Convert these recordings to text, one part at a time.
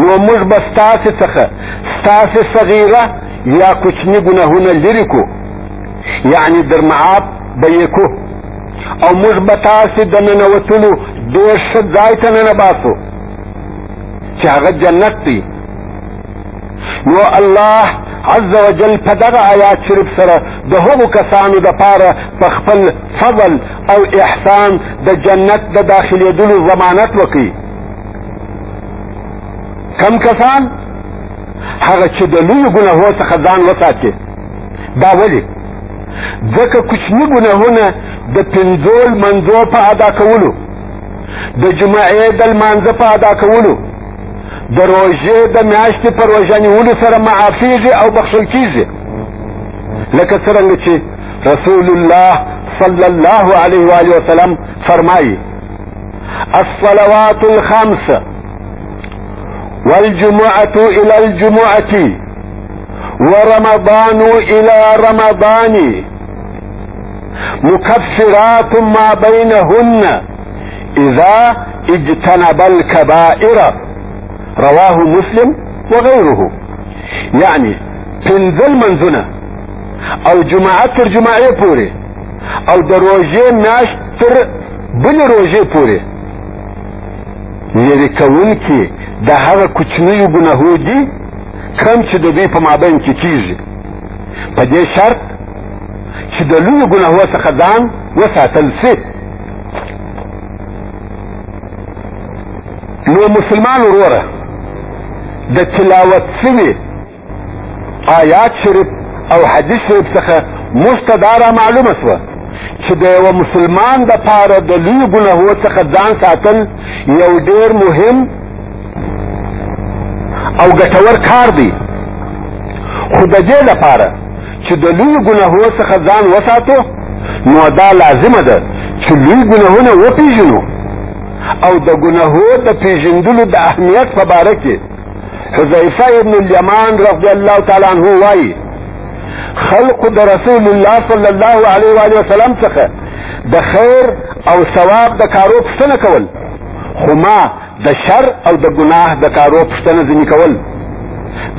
نو موږ به ستاسې څخه ستاسې صغیره یا کوچني ګناهونه لرې کو یعنی در معاب به یې کو او موږ به تاسې د ننوتلو ډېر ښه ځای ته ننباسو چې هغه جنت دی نو الله عز وجل په دغه آیات شریف سره د هغو کسانو دپاره په خپل فضل او احسان د جنت د داخلېدلو ضمانت وکړي کم کسان هغه چې د لوی ګناهو څخه ځان وساتي دا ولې ځکه کوچني ګناهونه د پنځو لمانځو په ادا کولو د جمعې د لمانځه په ادا کولو د روژې د میاشتې په روژه نیولو سره معافیږي او بخښل کیږي لکه څرنګه چې رسول الله صلی الله علیه و وسلم فرمایي الصلوات الخمس والجمعة إلى الجمعة ورمضان الى رمضان مكفرات ما بينهن اذا اجتنب الكبائر رواه مسلم وغيره يعني تنزل منزنا او جماعت تر بوري او د روژې میاشت تر بلې روژې پورې لرې کوونکي د هغه کوچنیو ګناهو دي کم چې د دوی په مابین کې کیږي په دې شرط چې د لویو ګناهو څخه ځان وساتل سي نو مسلمان وروره د تلاوت سوي آیات شریف او حدیث شریف څخه موږ ته دا را معلومه شوه چې د یوه مسلمان د پاره د لوی ګناهو څخه ځان ساتل یو ډیر مهم او ګټور کار دی خو د دې لپاره چې د لوی ګناهو څخه ځان وساتو نو دا لازمه ده چې لوی ګناهونه وپیژنو او د ګناهو د پیژندلو د اهمیت په باره کې حذیفه ابن الیمان رضی الله تعالی عنه وایي خلق د رسول الله صلی الله علیه و وسلم څخه د خیر او ثواب د کارو پوښتنه کول خو ما د شر او د ګناه د کارو پوښتنه ځینې کول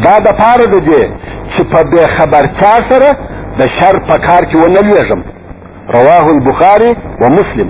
دا د پاره د دې چې په بې خبرتیا سره د شر په کار کې ونه لوېږم رواه البخاري ومسلم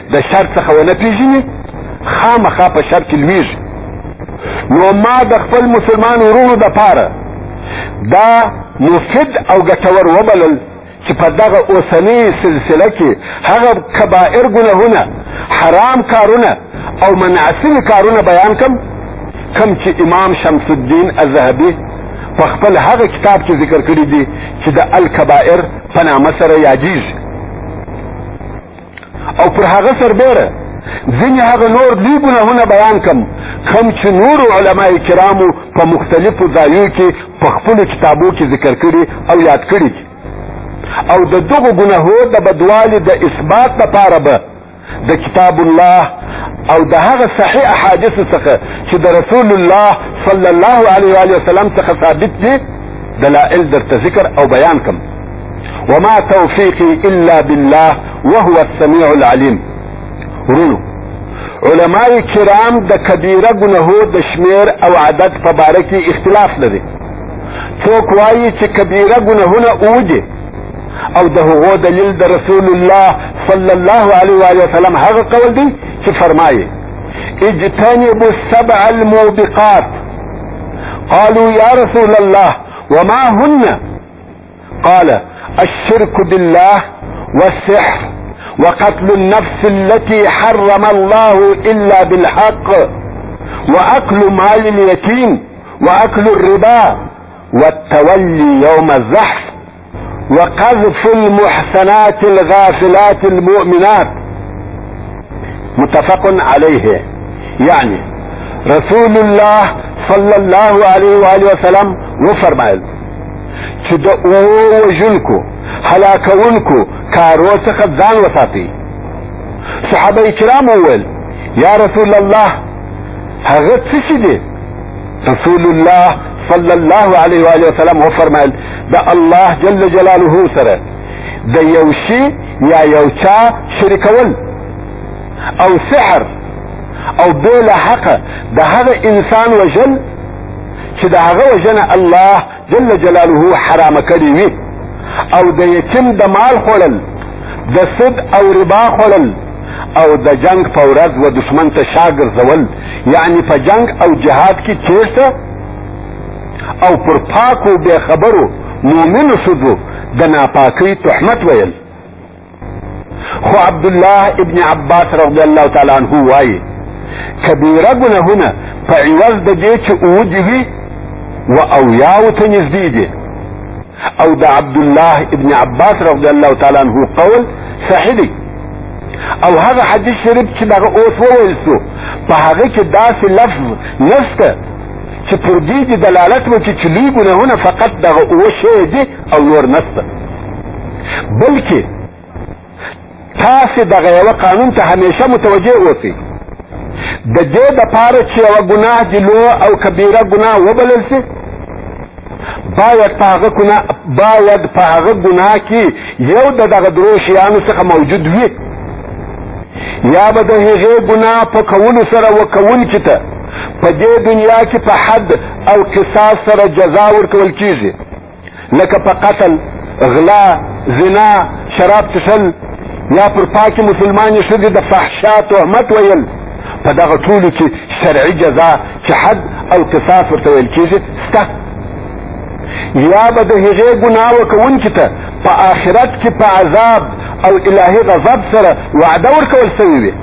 د شر څخه ونه پیژني خامخا په شر کې لویږي نو ما د خپل مسلمان ورونو د پاره دا مفید او ګټور وبلل چې په دغه اوسنۍ سلسله کې هغه کبائر ګناهونه حرام کارونه او منعسم کارونه بیان کم کم چې امام شمس الدین الذهبي په خپل هغه کتاب کې ذکر کړی دی چې د الکبائر په نامه سره یادیږي او پر هغه سربېره ځینې هغه نور لوی ګناهونه بیان کم کم چې نور علما کرامو په مختلفو ځایو کې په خپلو کتابو کې ذکر کړي او یاد کړي دي او د دغو ګناهو د بدوالي د اثبات لپاره به د کتاب الله او د هغه صحیح احادیث څخه چې د رسول الله صلی الله علیه و وسلم څخه ثابت دي دلائل درته ذکر او بیان کم وما توفيقي الا بالله وهو السميع العليم ورونو علماء کرام د کبیره ګناهو د شمیر او عدد په باره کې اختلاف لري څوک وایي چې کبیره ګناهونه اوجه او د هغو دلیل د رسول الله صلی الله علیه و وسلم هغه قول دی چې فرمایي اجتنبوا السبع الموبقات قالوا يا رسول الله وما هن قال الشرك بالله والسحر وقتل النفس التي حرم الله الا بالحق واكل مال اليتيم واكل الربا والتولي يوم الزحف وقذف المحسنات الغافلات المؤمنات متفق عليه يعني رسول الله صلى الله عليه وآله وسلم وفر چې د اوو وژونکو هلاکونکو کارو څخه ځان وساتي صحابه کرام وویل یا رسول الله هغه څه چې دی رسول الله صلی الله علیه و وسلم وفرمایل د الله جل جلاله سره د یو شي یا یو چا شریکول او سحر او بلا حق د هغه انسان وجل چې د هغه وژنه الله جل جلاله حرام کړی وي او د یتیم د مال خوړل د سد او ربا خوړل او د جنگ په ورځ و دشمن ته شا ګرځول یعنی په جنگ او جهاد کې چیرته او پر پاکو بے خبرو مؤمنو شدو د ناپاکۍ تحمت ویل خو عبد الله ابن عباس رضی الله تعالی عنه وایي کبیره ګناهونه په عوض د دې چې اوجه وي و اویاو ته نږدې دي او د عبد الله ابن عباس رضی الله تعالی عنه قول صحیح دی او هغه حدیث شریف چې دغه اوس وویل سو په هغه کې داسې لفظ نشته چې پر دې دلالت وکړي چې لوی ګناهونه فقط دغه اوه شی دي او نور نسته بلکې تاسې دغه یوه قانون ته همیشه متوجه اوسئ د دې دپاره چې یوه ګناه د لو او کبیره ګناه وبلل سي باید په هغه ګناه باید په هغه ګناه کې یو د دغه درو شیانو څخه موجود وي یا به د هغې ګناه په کولو سره وکوونکي ته په دې دنیا کې په حد او قصاص سره جزا ورکول کیږي لکه په قتل غلا زنا شراب څښل یا پر پاکې مسلمانې ښځې د فحشا تهمت ویل په دغه ټولو کې شرعي جزا چې حد او قصاص ورته ویل کېږي سته یا به د هغې ګناه وکوونکي ته په آخرت کې په عذاب او الهي غضب سره وعده ورکول سوې وي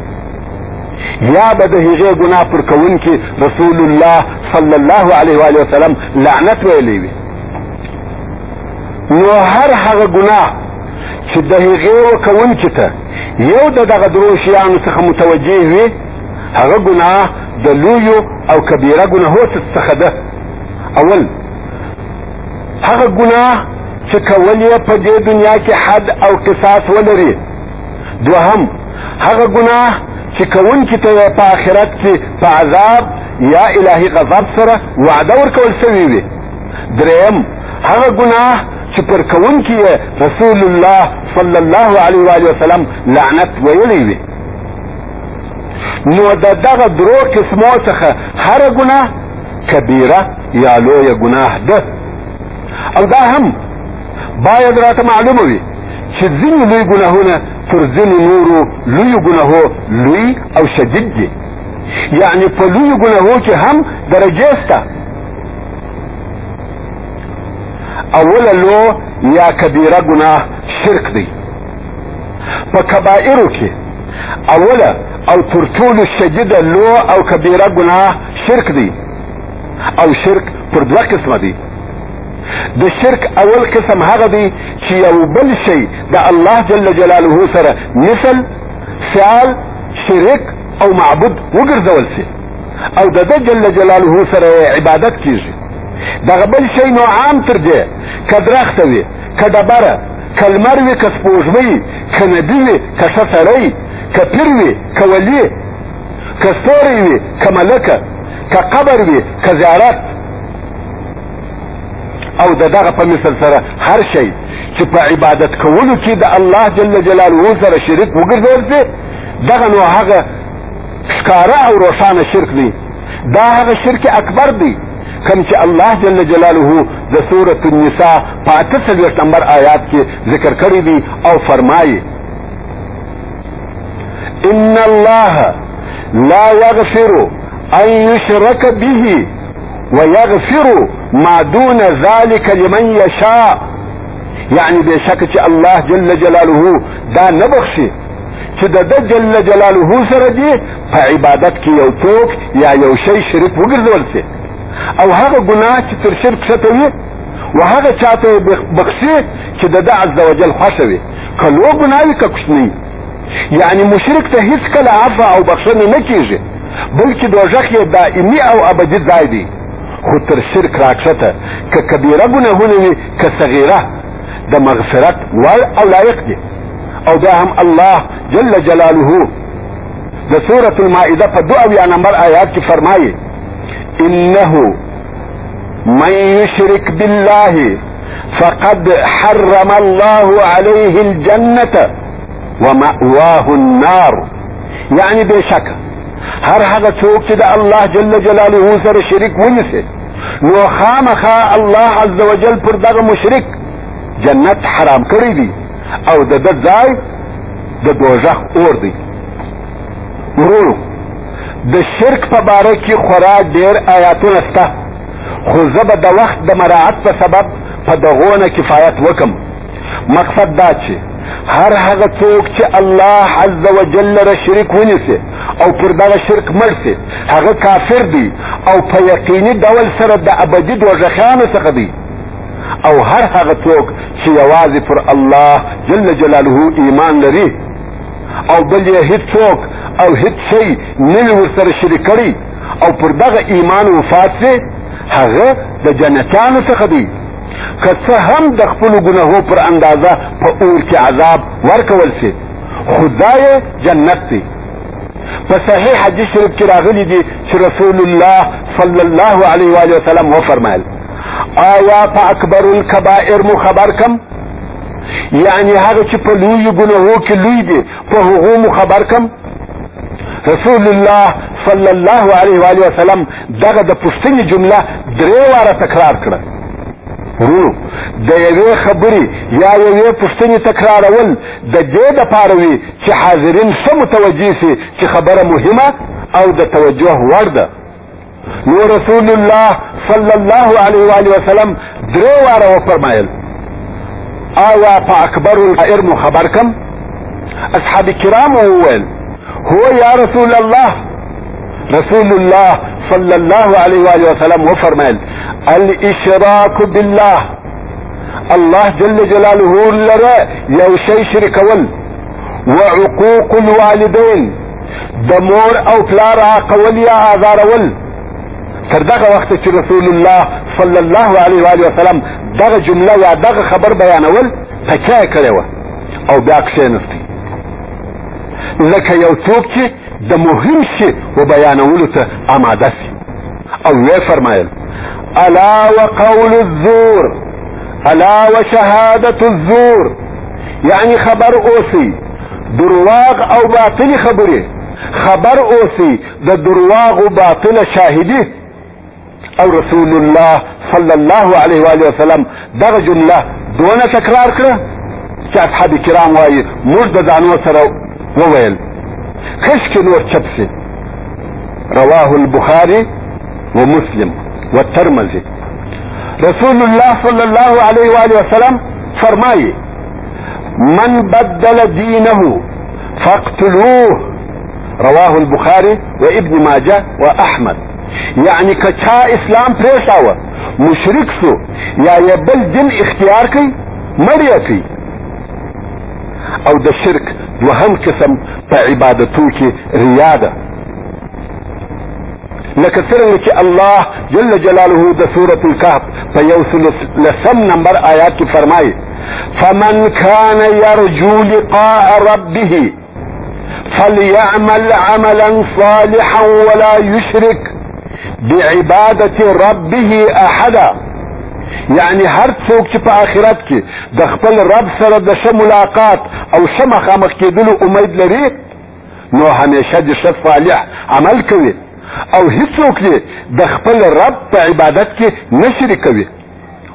یا به د هغې ګناه پر کوونکي رسول الله صلی الله علیه و وسلم لعنت ویلی وي نو هر هغه ګناه چې د هغې وکوونکي ته یو د دغه درو شیانو څخه متوجه وي هغه ګناه د لویو او کبیره ګناهو څخه ده اول هغه ګناه چې کول یې په دې دنیا کې حد او قصاص ولري دوهم هغه ګناه چې کوونکي ته یې په آخرت کې په عذاب یا الهي غضب سره وعده ورکول شوې وي دریم هغه ګناه چې پر کوونکي یې رسول الله صلی الله علیه و علیه وسلم لعنت ویلی وي نو د دغه درو قسمو څخه هره ګناه کبیره یا لویه ګناه ده او دا هم باید راته معلومه وي چې ځینې لوی ګناهونه پر ځینې نورو لوی ګناهو لوی او شدید دي یعنی په لوی ګناهو کې هم درجه سته اوله لو یا کبیره ګناه شرک دی په کبائرو کې اوله او تر ټولو شدیده لو او کبیره ګناه شرک دی او شرک پر دوه قسمه دی د شرک اول قسم هغه دی چې یو بل شی د الله جل جلاله سره مثل سیال شرک او معبود وګرځول شي او د ده جل جلاله سره عبادت کیږي دغه بل شی نو عام تر دی که درخته وي که ډبره که لمر وي که سپوږمۍ که نبي وي که ښه سړی که پیر وي که ولي که ستوری وي که ملکه که قبر وي که زیارت او د دغه په مثل سره هر شی چې په عبادت کولو کې د الله جل جلاله سره شریک وګرځول شي دغه نو هغه ښکاره او روښانه شرک دی دا هغه شرک اکبر دی کم چې الله جل جلاله د سورة النساء په اته څلوېښت نمبر آیات کې ذکر کړی دی او فرمایي ان الله لا يغفر ان يشرك به ويغفر ما دون ذلك لمن يشاء يعني بشك الله جل جلاله دا نبخشي چې د د جل جلاله سره دې په عبادت کې یو څوک یا یو شی شریک وګرځول سي او هغه ګناه چې تر شرک شته وي و هغه چاته بخشي چې د د عز وجل خوښه وي که لو ګناه وي که کوچنی یعنی مشرک ته هیڅ کله عفو او بخښنه نه کیږي بلکې دوزخ یې دائمي او ابدي ځای دی خو تر شرک راکښته که کبیره ګناهونه وي که صغیره د مغفرت وړ او لایق دي او دا هم الله جل جلاله د سورة المائده په دو اویا نمبر آیات کې فرمایي انه من یشرک بالله فقد حرم الله عليه الجنة ومأواه النار يعني بشك هر هغه څوک چې د الله جل جلاله سره شریک ونیسي نو خامخا الله عز وجل پر دغه مشرک جنت حرام کړی دی او د د ځای د دوزخ اور دی ورونو د شرک په باره کې خورا ډیر آیاتونه شته خو زه به د وخت د مراعت په سبب په دغونه کفایت وکم مقصد دا چې هر هغه څوک چې الله عز وجل لره شریک ونیسي او پر دغه شرک مړ سي هغه کافر دی او په یقیني ډول سره د ابدي دوزخیانو څخه دی او هر هغه څوک چې یوازې پر الله جل جلاله ایمان لري او بل یې هیڅوک او هیڅ شی نه ورسره شریک کړي او پر دغه ایمان وفات سي هغه د جنتانو څخه دی که څه هم د خپلو ګناهو پر اندازه په اور کې عذاب ورکول سي خو دا یې جنت دی په صحیح حدیث شریف کې راغلي دي چې رسول الله صلی الله علیه و آله وسلم وفرمایل آیا په اکبر الکبائر مو خبر کم یعنی هغه چې په لوی ګناهو کې لوی دي په هغه مو خبر کم رسول الله صلی الله علیه و علیه وسلم دغه د پوښتنې جمله درې واره تکرار کړه ورونو د یوې خبرې یا یوې پوښتنې تکرارول د دې دپاره وي چې حاضرین ښه متوجه سي چې خبره مهمه او د توجه وړ ده نو رسول الله صلی الله علیه و آله وسلم درې واره وفرمایل آیا په اکبر الخیر مو خبر کم اصحاب کرام وویل هو یا رسول الله رسول الله صلی الله علیه و آله وسلم وفرمایل الاشراک بالله الله جل جلاله لره یو شی شرکول وعقوق الوالدین د مور او پلار عاقول یا آزارول تر دغه وخت چې رسول الله صلی الله علیه و علیه وسلم دغه جمله یا دغه خبر بیانول تکیه کړې و او بیا کښېنستی لکه یو څوک چې د مهم شي و بیانولو ته آماده شي او وی فرمایل الا وقول الزور الا وشهادة الزور یعنی خبر اوسی درواغ او باطل خبرې خبر اوسي د درواغ او باطل شاهدي او رسول الله صلی الله علیه و علیه وسلم دغه جمله دونه تکرار کړه چې اصحاب کرام وایي موږ د ځانو سره وویل کشکې نور چپ شي رواه البخاري ومسلم والترمذي رسول الله صلی الله علیه و علیه وسلم فرمایي من بدل دينه فاقتلوه رواه البخاري وابن ماجه واحمد يعني كچا اسلام پريشاوه مشرک سو یا یې بل دین اختیار کړي مړی کړي او د شرک دوهم قسم په عبادتو کې ریا ده لکه څرنګه چې الله جل جلاله د سورة الكهف په یو سل لسم نمبر آیات کې فرمایي فمن كان يرجو لقاء ربه فليعمل عملا صالحا ولا يشرك بعبادة ربه احدا یعنی هر څوک چې په آخرت کې د خپل رب سره د ښه ملاقات او ښه مخامخ کېدلو امید لري نو همیشه د ښه صالح عمل کوي او هیڅوک یې د خپل رب په عبادت کې نه شریکوي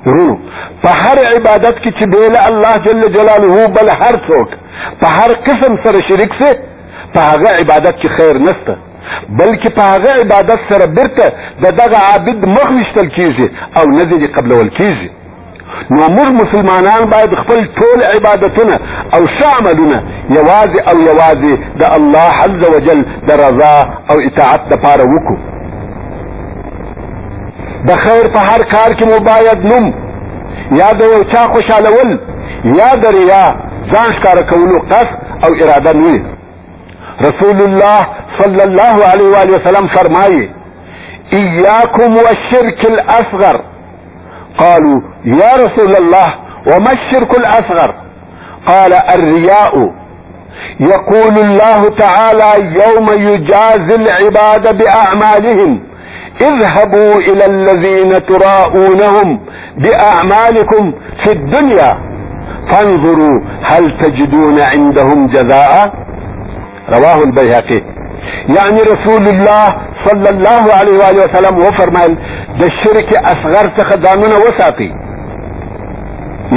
ورونو په هر عبادت کې چې بېله الله جل جلاله بل هر څوک په هر قسم سره شریک سي په هغه عبادت کې خیر نسته بلکې په هغه عبادت سره بیرته د دغه عابد مخ ویشتل کیږي او نه ځینې قبلول کیږي نو موږ مسلمانان باید خپل ټول عبادتونه او ښه عملونه یوازې او یوازې د الله عز وجل د رضا او اطاعت دپاره وکړو د خیر په هر کار کې مو باید نوم یا د یو چا خوشحالول یا د ریا ځان ښکاره کولو قصد او اراده نه رسول الله صلی الله علیه وآله وسلم فرمایي ایاکم والشرک الاصغر قالوا يا رسول الله وما الشرك الاصغر قال الرياء يقول الله تعالى يوم يجازي العباد باعمالهم اذهبوا الى الذين تراءونهم باعمالكم في الدنيا فانظروا هل تجدون عندهم جزاء رواه البيهقي يعني رسول الله صلى الله عليه وآله وسلم وفرمائل د شرک اصغر څخه ځانونه وساتي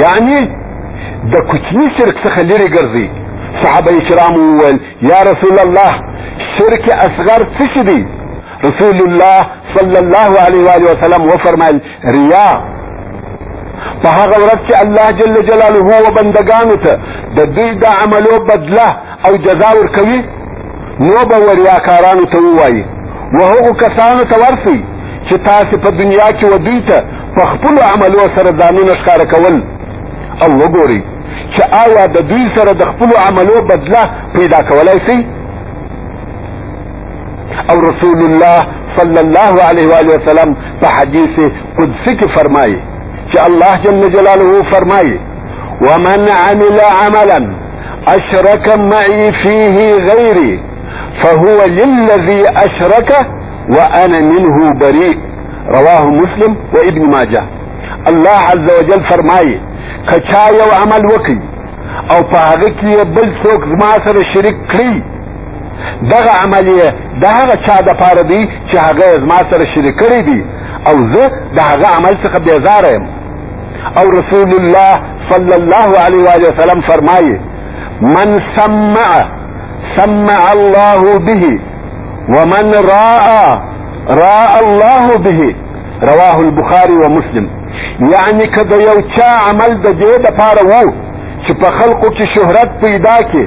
يعني د کوچني شرک څخه لري ګرځي صحابه کرام وویل یا رسول الله شرک اصغر څه دي رسول الله صلى الله عليه وآله وسلم وفرمائل ریا په هغه ورځ چې الله جل جلاله و بندگانو ته د دوی د عملو بدله او جزا ورکوي نو به وریاکارانو ته ووایي و هغو کسانو ته ورسي چې تاسې په دنیا کې و دوی ته په خپلو عملو سره ځانونه ښکاره کول او وګورئ چې آیا د دوی سره د خپلو عملو بدله پیدا کولای شئ او رسول الله صلی الله علیه و آله وسلم په حدیث قدسی کې فرمایي چې الله جل جلاله فرمایي ومن عمل عملا اشرك معي فيه غيري فهو للذي اشرك وانا منه بريء رواه مسلم وابن ماجه الله عز وجل فرمایي کچا یو عمل وکي او په هغه کې بل څوک ما سره شریک کړي دغه عمل یې د هغه چا د پاره دی چې هغه زما سره شریک کړی دی او زه د هغه عمل څخه بیزاره یم او رسول الله صلی الله علیه و وسلم فرمایي من سمع سمع الله به ومن راى راى الله به رواه البخاري ومسلم یعنی که د یو چا عمل د دې د پاره وو چې په خلقو کې شهرت پیدا کې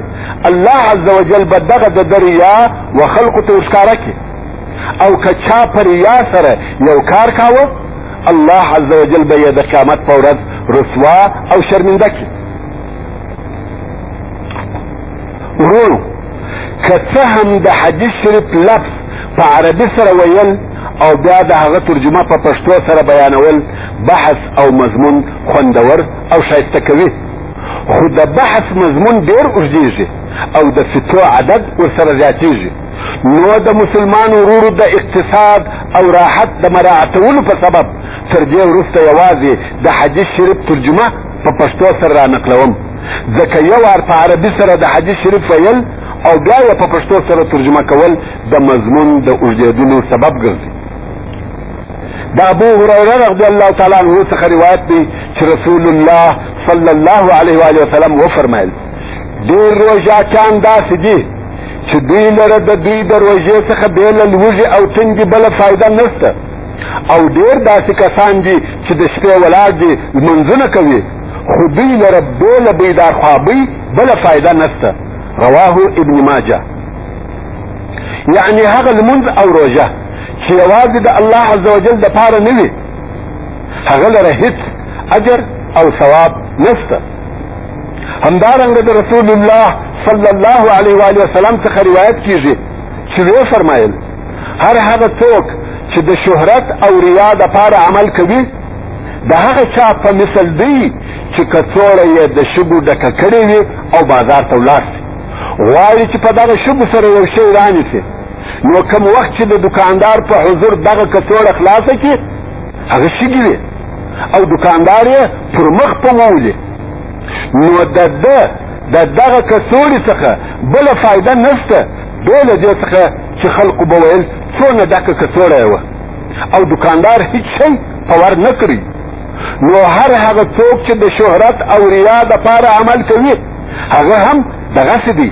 الله عز وجل به دغه د دریا و خلقو ته ورښکاره کړي او که چا پر یا سره یو کار کاوه الله عز وجل به یې د قیامت په ورځ رسوا او شرمنده کړي ورونو که څه هم د حدیث شریف لفظ په عربي سره ویل او بیا د هغه ترجمه په پښتو سره بیانول بحث او مضمون خوندور او شایسته کوي خو د بحث مضمون ډیر اوږدیږي او د فتو عدد ورسره زیاتیږي نو د مسلمان ورورو د اقتصاد او راحت د مراعتولو په سبب تر دې وروسته یوازې د حدیث شریف ترجمه په پښتو سره رانقلوم ځکه یو وار په عربي سره د حدیث شریف ویل او بیا یې په پښتو سره ترجمه کول د مضمون د اوږدېدلو سبب ګرځي د ابو هريره رضی الله تعالی عنہ څخه روایت دی چې رسول الله صلی الله علیه و علیه وسلم و فرمایل ډیر روژاکان داسې دي چې دوی لره د دوی د روژې څخه بې له لوږې او تندې بله فایده نشته او ډیر داسې کسان دي چې د شپې ولاړ دي لمونځونه کوي خو دوی لره بې له بیدارخوابۍ بله فایده نشته رواه ابن ماجه یعنی هغه لمونځ او روژه چې یوازې د الله عز وجل د پاره نه وي هغه لره هیڅ اجر او ثواب نشته همدارنګه د رسول الله صلی الله علیه و وسلم څخه روایت کیږي چې وی فرمایل هر هغه څوک چې د شهرت او ریا د پاره عمل کوي د هغه چا په مثل دی چې کڅوړه یې د شګو ډکه کړې وي او بازار ته ولاړ شي غواړي چې په دغه شګو سره یو شی رانیسي نو کوم وخت چې د دکاندار په حضور دغه کڅوړه خلاصه کی هغه شګي وي او دکاندار یې پر مخ په وولي نو د ده د دغه کڅوړې څخه بله فایده نشته بې له دې څخه چې خلکو به ویل څونه ډکه کڅوړه وه او دکاندار هیڅ شی په ور نه کړي نو هر هغه څوک چې د شهرت او ریا دپاره عمل کوي هغه هم دغسې دی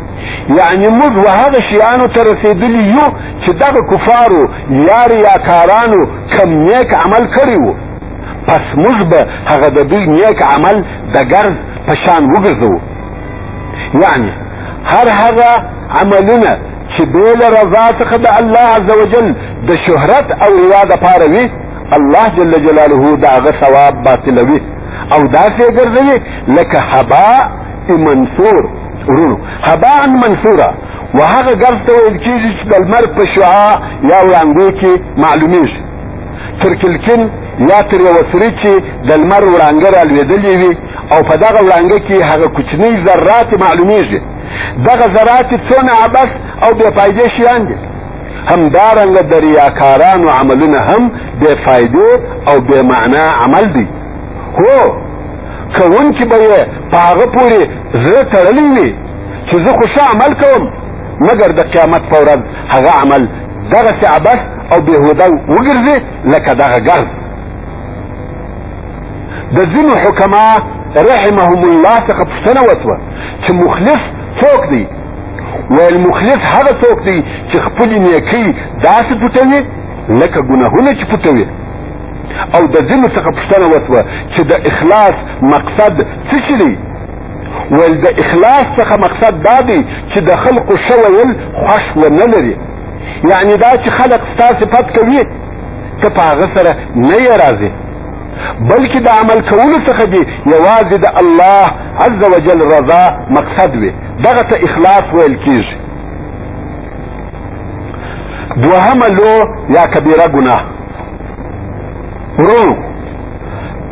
یعنی موږ و هغه شیانو ته رسېدلي یو چې دغه کفارو یا ریاکارانو کم نیک عمل کړی وو پس موږ به هغه د دوی نیک عمل د ګرد په شان وګرځو یعنی هر هغه عملونه چې بې له رضا څخه د الله عز وجل د شهرت او ریا دپاره وي الله جل جلاله د هغه ثواب باطلوي او داسې ګرځوي لکه هبا منصور ورونو هباء منصورا وهغه ګز ته ویل کېږي چې د لمر په شعاع یا وړانګو کې معلومېږي تر کلکین یا تر یوه سري چې د لمر وړانګه رالوېدلې وي او په دغه وړانګه کې هغه کوچنۍ ذرات معلومېږي دغه ذرات څونه عبس او بې فایدې شیان دي همدارنګه د ریاکارانو عملونه هم بې فایدې او بې معنا عمل دی هو کوونکي به یې په هغه پورې زړه تړلی وي چې زه خو ښه عمل کوم مګر د قیامت په ورځ هغه عمل دغسې عبس او بېهوده وګرځي لکه دغه ګرد د ځینو حکما رحمهم الله څخه پوښتنه وسوه چې مخلص څوک دی ویل مخلص هغه څوک دی چې خپلې نیکۍ داسې پټوي لکه ګناهونه چې پټوي او د ځینو څخه پوښتنه وسوه چې د اخلاص مقصد څه شي دی ویل د اخلاص څخه مقصد دا دی چې د خلقو ښه ویل خوښ ونه لري یعنی دا چې خلق ستا صفت کوي ته په هغه سره نه یې راځې بلکې د عمل کولو څخه دې یوازې د الله عز وجل رضا مقصد وي دغه ته اخلاص ویل کیږي دوهمه لو یا کبیره ګناه ورو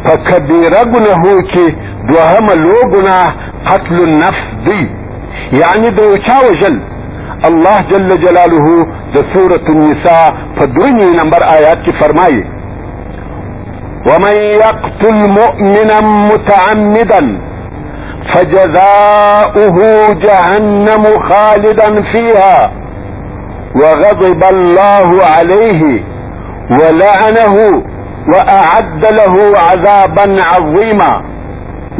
په کبیره ګناهو کې دوهمه لو ګناه قتل النفس دی یعنی د یو چا وژل الله جل جلاله د سورة النساء په دوی نمبر آیات کې فرمایي ومن يقتل مؤمنا متعمدا فجزاؤه جهنم خالدا فيها وغضب الله عليه ولعنه واعد له عذابا عظيما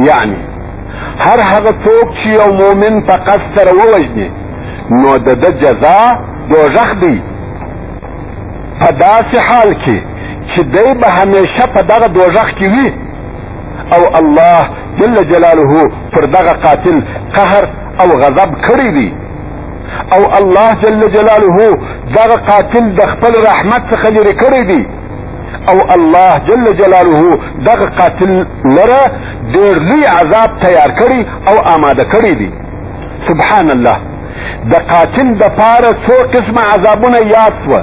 يعني هر هغه څوک چې یو مؤمن په قصد سره ووژني نو د ده جزا دوزخ دی په داسې حال کې چې دی به همیشه په دغه دوزخ کې وي او الله جل جلاله پر دغه قاتل قهر او غضب کړی دی او الله جل جلاله دغه قاتل د خپل رحمت څخه لرې کړی دی او الله جل جلاله دغه قاتل لره ډېر لوی عذاب تیار کړی او آماده کړی دی سبحان الله د قاتل د پاره څو قسمه عذابونه یاد سوه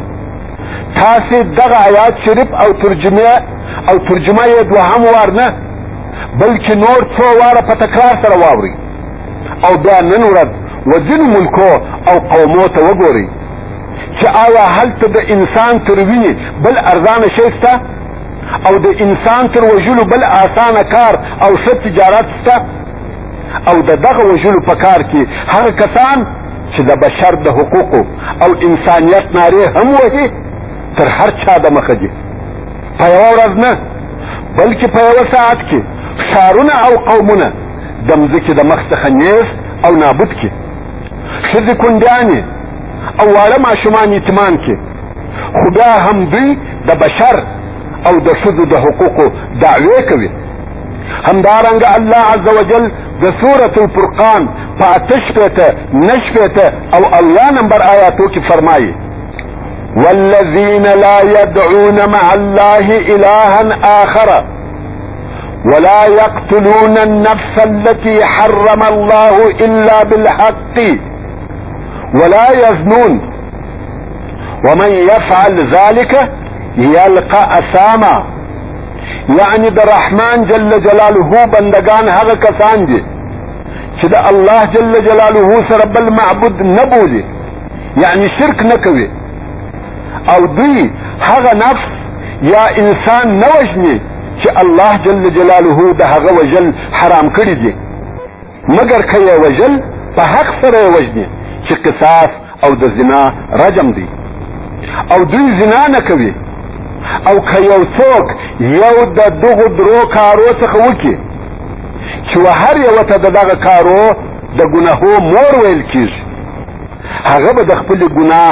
تاسې دغه آیات شریف او ترجمه او ترجمه یې دوهم وار نه بلکې نور څو واره په تکرار سره واورئ او بیا نن ورځ وځینو ملکو او قومو ته وګورئ چې آیا هلته د انسان تر وینې بل ارزانه شی شته او د انسان تر وژلو بل آسانه کار او ښه تجارت شته او د دغه وژلو په کار کې هغه کسان چې د بشر د حقوقو او انسانیت نارې هم وهي تر هر چا د مخه دي په یوه ورځ نه بلکې په یوه ساعت کې ښارونه او قومونه د مځکې د مخ څخه نیز او نابود کې ښځې کونډیانې او واړه ماشومان یتمان کې خو بیا هم دوی د بشر او د ښځو د حقوقو دعوې کوي همدارنګه الله عز وجل د سورة الفرقان په اته شپېته نه شپېته او اویا نمبر آیاتو کې فرمایي والذین لا يدعون مع الله الها آخر ولا يقتلون النفس التي حرم الله الا بالحق ولا يزنون ومن يفعل ذلك يلقى أساما يعني الرحمن جل جلاله بندقان هذا كسان دي چې الله جل جلاله سرب المعبد معبود نه يعني شرك نكوي او دي هذا نفس يا انسان نوجني وژني چې الله جل جلاله د هغه وجل حرام کړی دی مګر که یې وجل په حق سره یې وجنې چې قصاص او د زنا رجم دی او دوی زنا نه کوي او که یو څوک یو د دغو درو کارو څخه وکړي چې هر یو ته د دغه کارو د ګناهو مور ویل کیږي هغه به د خپل ګناه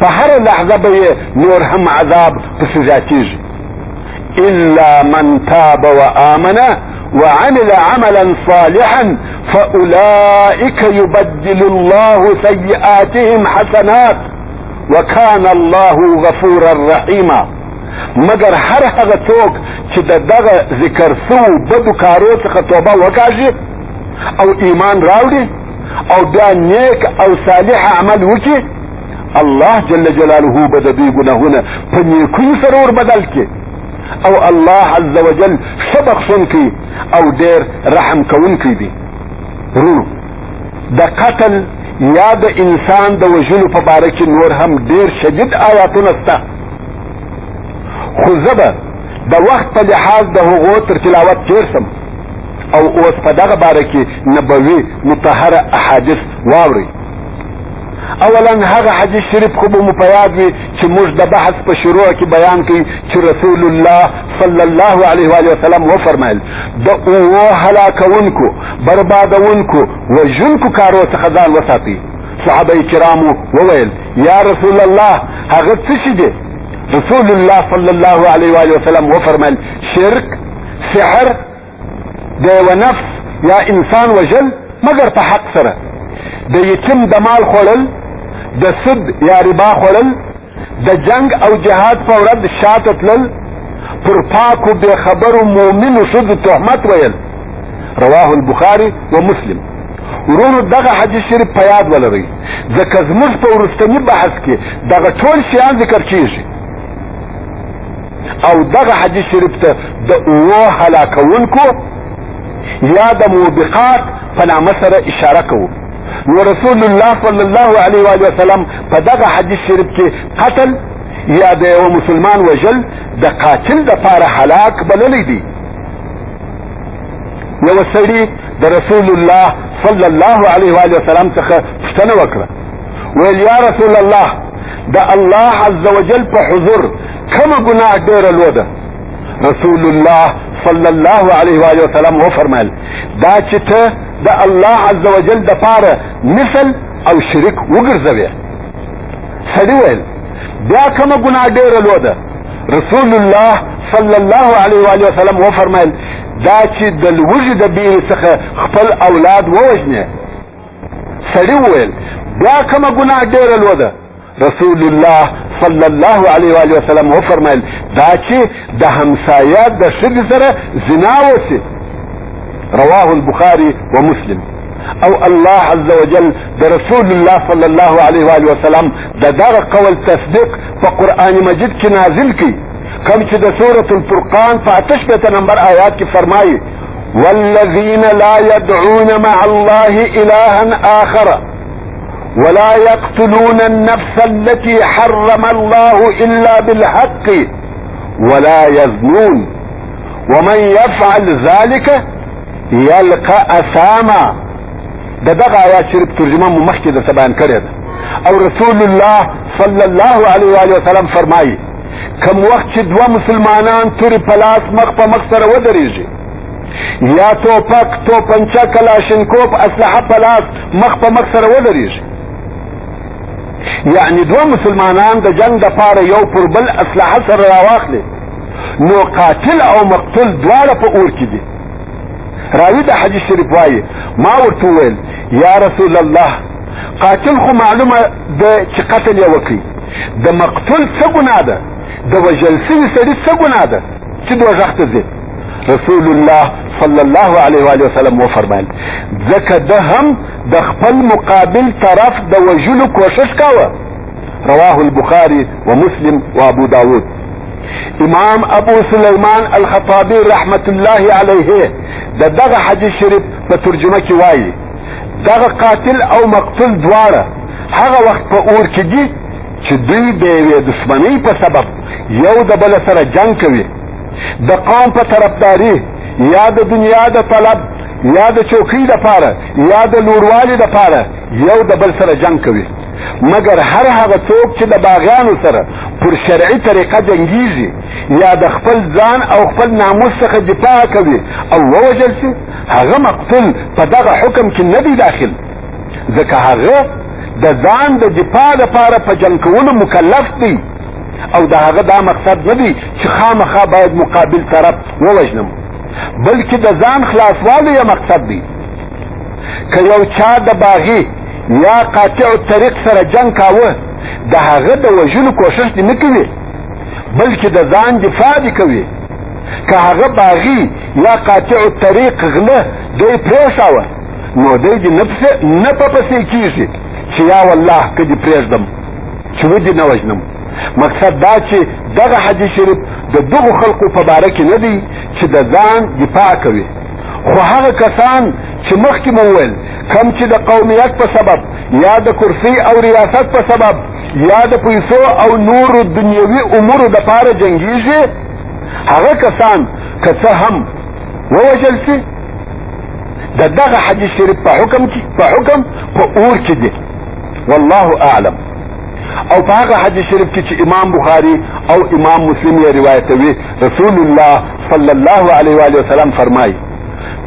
په هر لحظه به یې نور هم عذاب پسې زیاتیږي الا من تاب وآمن وعمل عملا صالحا فأولئك يبدل الله سيئاتهم حسنات وكان الله غفورا رحيما مگر هر هغه څوک چې د دغه ذکر سو بدو کارو څخه توبه وکاږي او ایمان راوړي او بیا نیک او صالح عمل وکړي الله جل جلاله به د دوی ګناهونه په نیکیو سره ور بدل کړي او الله عز وجل ښه بخښونکی او ډېر رحم کوونکی دی وروڼو د قتل یا د انسان د وژلو په باره کې نور هم ډېر شدید آیاتونه شته خو زه به د وخت په لحاظ د هغو تر تلاوت تېر سم او اوس په دغه باره کې نبوي مطهره احادیث واورئ اولا هغه حدیث شریف خو به مو په یاد وي چې موږ د بحث په شروع کې بیان کوي چې رسول الله صلی الله علیه و وسلم وفرمایل د اوو هلاکونکو بربادونکو وژونکو کارو څخه ځان وساتي صحابه کرامو وویل یا رسول الله هغه څه شي دی رسول الله صلی الله علیه و وسلم وفرمایل شرک سحر د یو نفس یا انسان وژل مګر په حق سره د یتیم د مال خوړل د سود یا ربا خوړل د جنگ او جهاد په ورځ شاته تلل پر پاکو بې خبرو مؤمنو ښځو تهمت ویل رواه البخاري و مسلم ورونو دغه حدیث شریف په یاد ولرئ ځکه زموږ په وروستني بحث کې دغه ټول شیان ذکر کیږي او دغه حدیث شریف ته د اوو هلاکونکو یا د موبقات په نامه سره اشاره کوو نو رسول الله صلی الله علیه و وسلم په دغه حدیث شریف کې قتل یا د یو مسلمان وجل د قاتل د پاره هلاک بللی دی یو سړي د رسول الله صلی الله علیه و وسلم څخه پوښتنه وکړه ویل یا رسول الله د الله عز وجل په حضور کومه ګناه ډېره لوی ده رسول الله صلی الله علیه وآله وسلم وفرمایل دا چې ته د الله عز وجل د پاره مثل او شریک وګرځوې سړي ویل بیا کومه ګناه ډېره لوی ده رسول الله صلی الله علیه وآله وسلم وفرمایل دا چې د لوږې د بیرې څخه خپل اولاد ووژنې سړي وویل بیا کومه ګناه ډېره لوی ده رسول الله صلی الله علیه و وسلم وفرمایل دا چې د همسایه د ښځې سره زنا وسي رواه البخاري ومسلم او الله عز وجل د رسول الله صلی الله علیه و وسلم د دغه قول تصدیق په قران مجید کې نازل کړي کوم چې د سورة الفرقان په اتش پته نمبر آیات کې فرمایي والذین لا يدعون مع الله الها آخر ولا يقتلون النفس التي حرم الله الا بالحق ولا يزنون ومن يفعل ذلك يلقى اساما ده دغه آیات شریف ترجمه مو مخکې د سبان کړی ده او رسول الله صلی الله علیه و وسلم فرمایي کم وخت چې دوه مسلمانان تورې په لاس مخ په مخ سره ودرېږي یا توپک توپنچه کلاشینکوپ اسلحه په لاس مخ په مخ سره ودرېږي یعنی دوه مسلمانان د جنگ د پاره یو پر بل اسلحه سره راواخلي نو قاتل او مقتول دواړه په اور کې دي راوی د حدیث شریف وایي ما ورته وویل یا رسول الله قاتل خو معلومه ده چې قتل یې وکړي د مقتول څه ګناه ده د وژل سوي سړي څه ګناه ده چې دوزخ ته ځي رسول الله صلی الله علیه و علیه وسلم و فرمایل ځکه ده هم د خپل مقابل طرف د وجلو کوشش کاوه رواه البخاری و مسلم و ابو داود امام ابو سلیمان الخطابی رحمت الله علیه د دغه حدیث شریف په ترجمه کې وایي دغه قاتل او مقتول دواړه هغه وخت په اور کې دي چې دوی د یوې دښمنۍ په سبب یو د بل سره جنگ کوي د قوم په طرفداري یا د دنیا د طلب یا د چوکۍ د پاره یا د لوړوالي د پاره یو د بل سره جنگ کوي مګر هر هغه څوک چې د باغیانو سره پر شرعي طریقه جنګیږي یا د خپل ځان او خپل ناموس څخه دفاع کوي او ووژل شي هغه مقتول په دغه حکم کې نه دی داخل ځکه هغه د ځان د دفاع لپاره په جنګ کولو مکلف دی او د هغه دا مقصد نه دی چې خامخا باید مقابل طرف ووژنم بلکې د ځان خلاصوالي یې مقصد دی که یو چا د باغي یا قاطع طریق سره جنگ کاوه د هغه د وژلو کوشش دی نه کوي بلکې د ځان دفاع دی کوي که هغه باغي یا قاطع طریق غله دی پرېښاوه نو دی د نفس نه په پسې کېږي چې یا والله که دې پرېږدم چې ودې نه وژنم مقصد دا چې دغه حدیث شریف د دغو خلقو په باره کې نه دی چې د ځان دفاع کوي خو هغه کسان چې مخکې مو وویل کم چې د قومیت په سبب یا د کرسي او ریاست په سبب یا د پیسو او نورو دنیوي امورو د پاره جنګیږي هغه کسان که څه هم ووژل شي د دغه حدیث شریف په حکم کې په حکم په اور کې دي والله اعلم او په هغه حدیث شریف کې چې امام بخاری او امام مسلم یې روایتوي رسول الله صلی الله علیه و وسلم فرمایي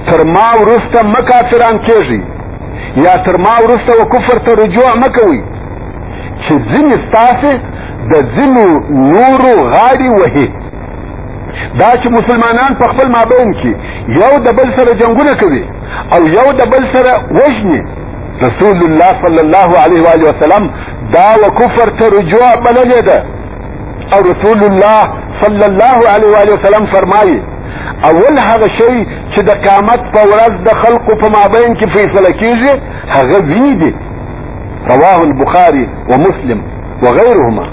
تر ما وروسته مه کافران کېږي یا تر ما وروسته و کفر ته رجوع مه کوئ چې ځینې ستاسې د ځینو نورو غاړې وهي دا چې مسلمانان په خپل مابین کې یو د بل سره جنګونه کوي او یو د بل سره وژني رسول الله صلی الله علیه و آله وسلم دا و کفر ته رجوع بللې ده او رسول الله صلی الله علیه و آله وسلم فرمایي اول هغه شی چې د قیامت په ورځ د خلقو په مابین کې فیصله کیږي هغه ویني دي رواه البخاري ومسلم وغيرهما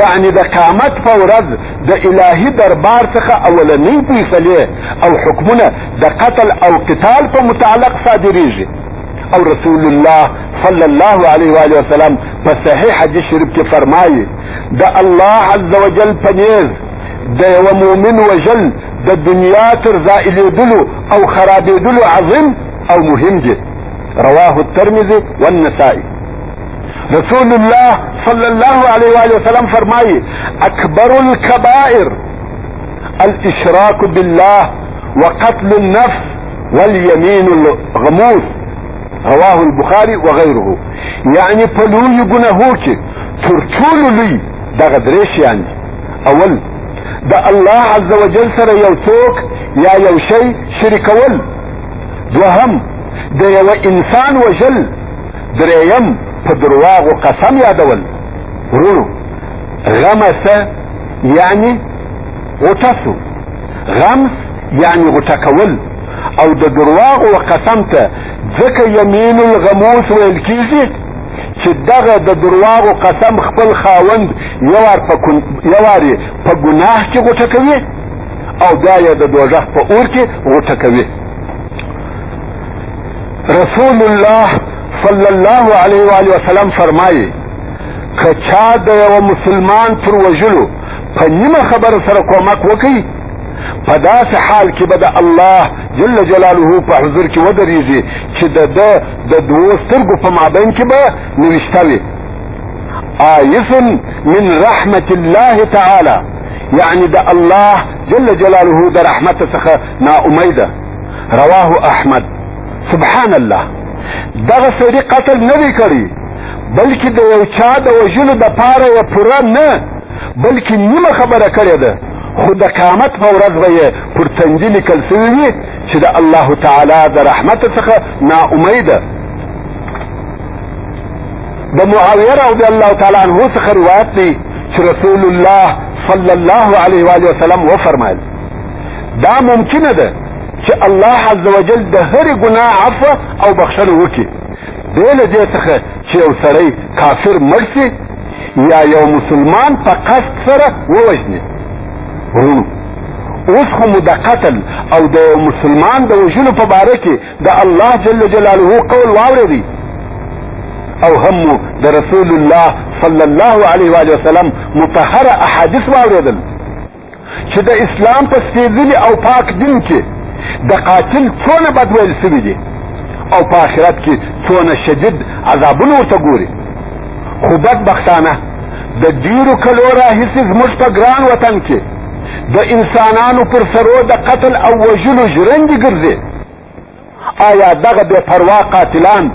یعنی د قیامت په ورځ د الهي دربار څخه اولنۍ فیصلې او حکمونه د قتل او قتال په متعلق صادریږي او رسول الله صلی الله علیه و علیه وسلم په صحیح حدیث شریف کې فرمایي د الله عز وجل په نیز د یو مؤمن وجل د دنیا تر زائلېدلو او خرابېدلو عظیم او مهم دی رواه الترمذي والنسائي رسول الله صلی الله علیه و علیه وسلم فرمایي اکبر الكبائر الاشراک بالله وقتل النفس واليمين الغموس رواه البخاري وغيره يعني فلوي گناهوك ترتول لي دغه دريش يعني اول دا الله عز وجل سره یو څوک یا یو شی شریکول دوهم د یو انسان وجل دریم په درواغو قسم یادول ورونو غمسه یعنی غوټه سو غمز یعنی غوټه کول او د درواغ و قسم ته ځکه یمین الغموس ویل کیږي چې دغه د درواغ و قسم خپل خاوند یوار په یوار په ګناه کې غوټه کوي او بیا یې د دوزخ په اور کې غوټه کوي رسول الله صلی الله علیه و وسلم فرمایي که چا د یو مسلمان پر وژلو په نیمه خبره سره کومک وکړي په داسې حال کې به د الله جل جلاله په حضور کې ودرېږي چې د ده د دوو سترګو په مابین کې به نوشته وي آیس من رحمت الله تعالی یعنی د الله جل جلاله د رحمت څخه نا امیده رواه احمد سبحان الله دغه سړي قتل نه دی کړی بلکې د یو چا د وژلو د پاره یې پوره نه بلکې نیمه خبره کړې ده خو د قیامت په ورځ به یې پر تندي لیکل سوي وي چې د الله تعالی د رحمت څخه ناامیده د معاویه رضی الله تعالی عنه څخه روایت دی چې رسول الله صلی الله علیه و وسلم وفرمایل دا ممکنه ده چې الله عز وجل د هرې ګناه عفو او بخښنه وکړي بې له دې څخه چې یو سړی کافر مړ شي یا یو مسلمان په قصد سره ووژني وروڼو اوس خو مو د قتل او د یو مسلمان د وژلو په باره کې د الله جل جلاله قول واورېدی او هم مو د رسول الله صلی الله علیه وآله وسلم مطهره احادیث واورېدل چې د اسلام په سپېځلي او پاک دین کې د قاتل څونه بد ویل سوي دي او په آخرت کې څونه شدید عذابونه ورته ګوري خو بدبختانه د ډیرو کلو راهیسې زموږ په ګران وطن کې د انسانانو پر سرو د قتل او وژلو ژرندې ګرځي آیا دغه بې پروا قاتلان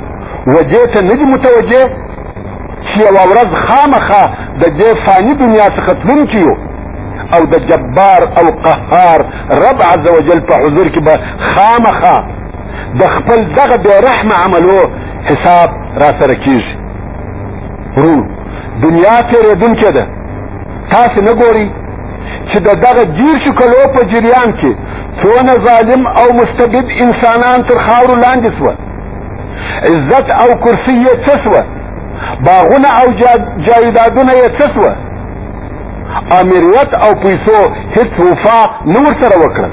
وجې ته نه دي متوجه چې یوه ورځ خامخا د دې فاني دنیا څخه تلونکي یو او د جبار او قهار رب عز وجل په حضور کې به خامخا د خپل دغه بې رحمه عملو حساب را سره کیږي ورونو دنیا تېرېدونکې ده تاسې نه ګورئ چې د دغه دیرشو کلو په جریان کې څونه ظالم او مستبد انسانان تر خاورو لاندې سوه عزت او کرسی یې څه سوه باغونه او جایدادونه یې څه سوه امریت او پیسو هیڅ وفا نه ورسره وکړه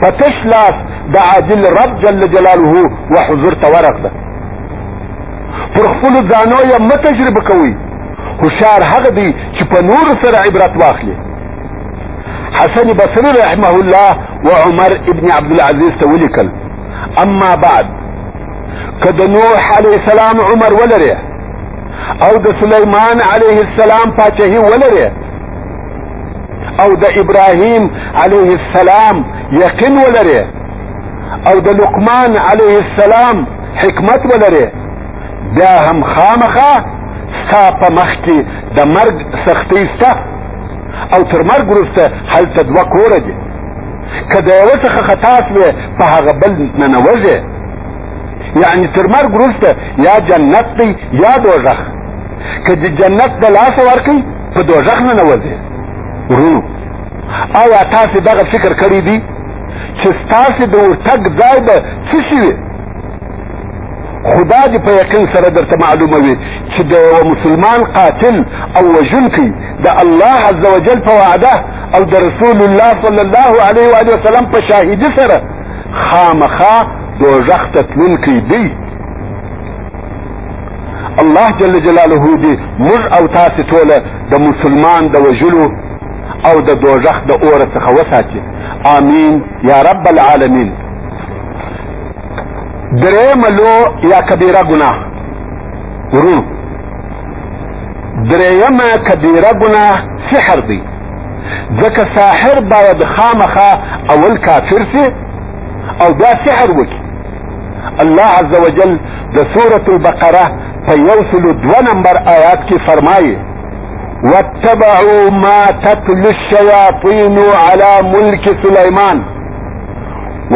په تش لاس د عادل رب جل جلاله و حضور ته ورغله پر خپلو ځانو یې مه تجربه کوئ هوشار هغه دی چې په نور سره عبرت واخلي حسن بصری رحمه الله و عمر ابن عبد العزيز ته ولیکل اما بعد که د نوح علیه السلام عمر ولري او د سلیمان علیه السلام پاچهي ولري او د ابراهیم علیه السلام یقین ولري او د لقمان علیه السلام حکمت ولري بیا هم خامخا ستا په مخ کې د مرګ سختۍ سته او تر مرګ وروسته هلته دوه کوره دي که د یوه څخه خطا سوې په هغه بل ننوځې یعنې تر مرګ وروسته یا جنت دی یا دوزخ که د جنت د لاسه ورکوي په دوزخ ننوځې ورونو آیا تاسې دغه فکر کړی دی چې ستاسې د ورتګ ځای به څه شي وي خدا دې په یقین سره درته معلومه وي چې د یو مسلمان قاتل او وژونکی د الله عز وجل په وعده او د رسول الله صلی الله علیه و علیه وسلم په شاهدی سره خامخا دوزخ ته تلونکی دی الله جل جلاله دې موږ او تاسو ټول د مسلمان د وژلو او د دوزخ د اور څخه وساتي آمین یا رب العالمین درې ملو یا کبیره ګناه ورو درېیمه کبیره ګناه سحر دی ځکه ساحر باید خامخا اول کافر سي او بیا سحر وکړي الله عز وجل د سورة البقره په یو سلو دوه نمبر آیات کې فرمایي واتبعوا ما تتلو الشياطين على ملك سليمان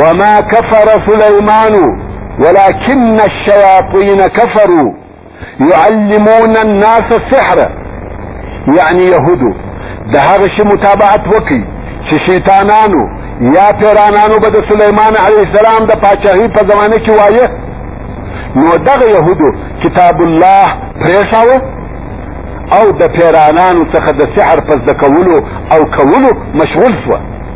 وما كفر سليمان ولكن الشياطين كفروا يعلمون الناس السحر يعني يهود ده هغه شي متابعت وکي چې شیطانانو یا پیرانانو به د سليمان عليه السلام د پاچاهي په زمانه کې وایه نو دغه يهودو کتاب الله پرېښاوه او د پیرانانو څخه د سحر په زده کولو او کولو مشغول شوه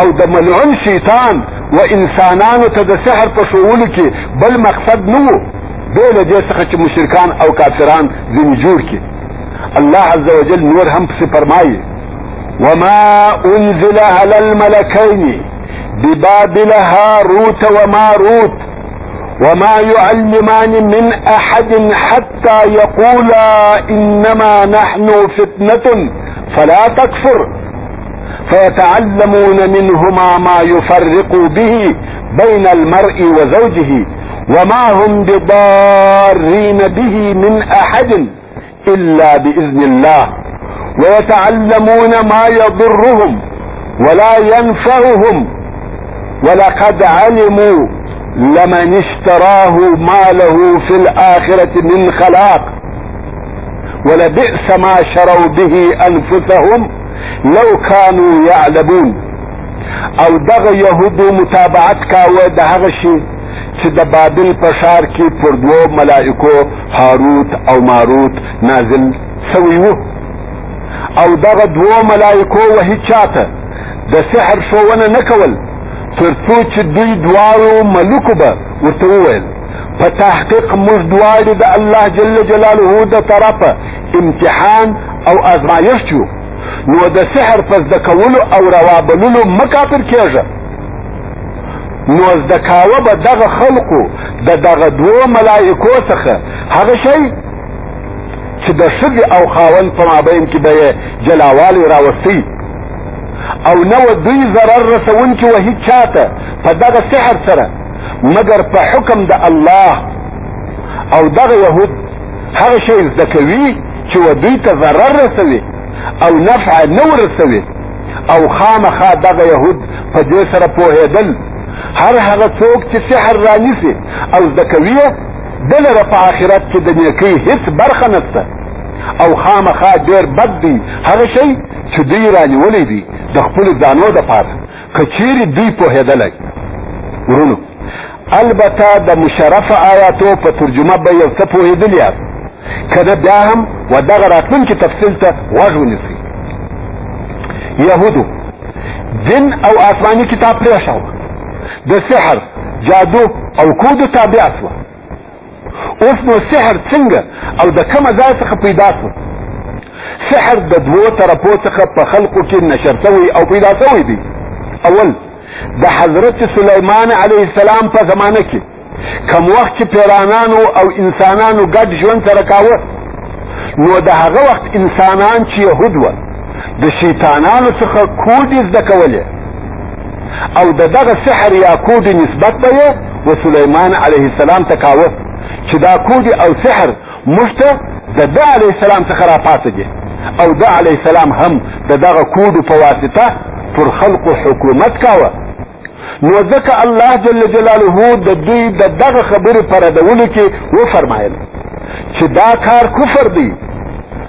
او د ملعون شیطان و انسانانو ته د سحر په شوولو کې بل مقصد نه وو بې له دې څخه چې مشرکان او کافران ځینې جوړ کړي الله عز وجل نور هم پسې فرمایي وما انزل على الملكين ببابل هاروت وماروت وما يعلمان من احد حتى يقولا انما نحن فتنة فلا تكفر فيتعلمون منهما ما يفرق به بين المرء وزوجه وما هم بضارين به من احد الا باذن الله ويتعلمون ما يضرهم ولا ينفعهم ولقد علموا لمن اشتراه ماله في الاخره من خلاق ولبئس ما شروا به انفسهم لو كانوا يعلمون او دغه يهودو متابعت کاوه د هغه شي چې د بابل په شار کې پر دوو ملائکو هاروت او ماروت نازل سوی وو او دغه دوو ملائکو وهي چاته د سحر شوونه نه کول تر څو چې دوی دواړو ملوکو به ورته وویل په تحقیق موږ دواړه د الله جل جلاله د طرفه امتحان او ازمایښت یو نو د سحر په زده کولو او روابللو مکافر کېږه نو زده کاوه به دغه خلقو د دغه دوو ملائکو څخه هغه شی چې د ښځې او خاوند په مابین کې به یې جلاوالی راوستی او نه و دوی ضرر رسونکي و هیچا ته په دغه سحر سره مګر په حکم د الله او دغه يهود هغه شی زده کوي چې و دوی ته ضرر رسوي او نفع نه ورسوي او خامخا دغه يهود په دې سره پوهېدل هر هغه څوک چې سحر رانیسي او زده کوي دلره په آخرت کې د نیکۍ هیڅ برخه نشته او خامخا ډېر بد دی هغه شی چې دوی رانیولی دی د خپلو ځانو دپاره که چیرې دوی پوهېدلی ورونو البته د مشرف آیاتو په ترجمه به یو څه پوهېدلي یاست که نه بیا هم و دغه راتلونکي تفصیل ته غوږ ونیسئ یهودو دین او آسماني کتاب پرېښاوه د سحر جادو او کودو تابع سوه اوس نو سحر څنګه او د کومه ځای څخه پیدا شو سحر د دوو طرفو څخه په خلقو کې نشر شوی او پیدا شوی دی اول د حضرت سلیمان علیه السلام په زمانه کې کم وخت چې پیرانانو او انسانانو ګډ ژوند سره کاوه نو د هغه وخت انسانان چې یهود وه د شیطانانو څخه کوډې زده کولې او د دغه سحر یا کوډي نسبت به یې و سلیمان علیه السلام ته کاوه چې دا کوډي او سحر موږ ته د ده علیه السلام څخه راپاته دي او د علیه السلام هم د دغه کوډو په واسطه پر خلقو حکومت کاوه نو ځکه الله جل جلاله د دوی د دغه خبرې په ردولو کې وفرمایل چې دا کار کفر دی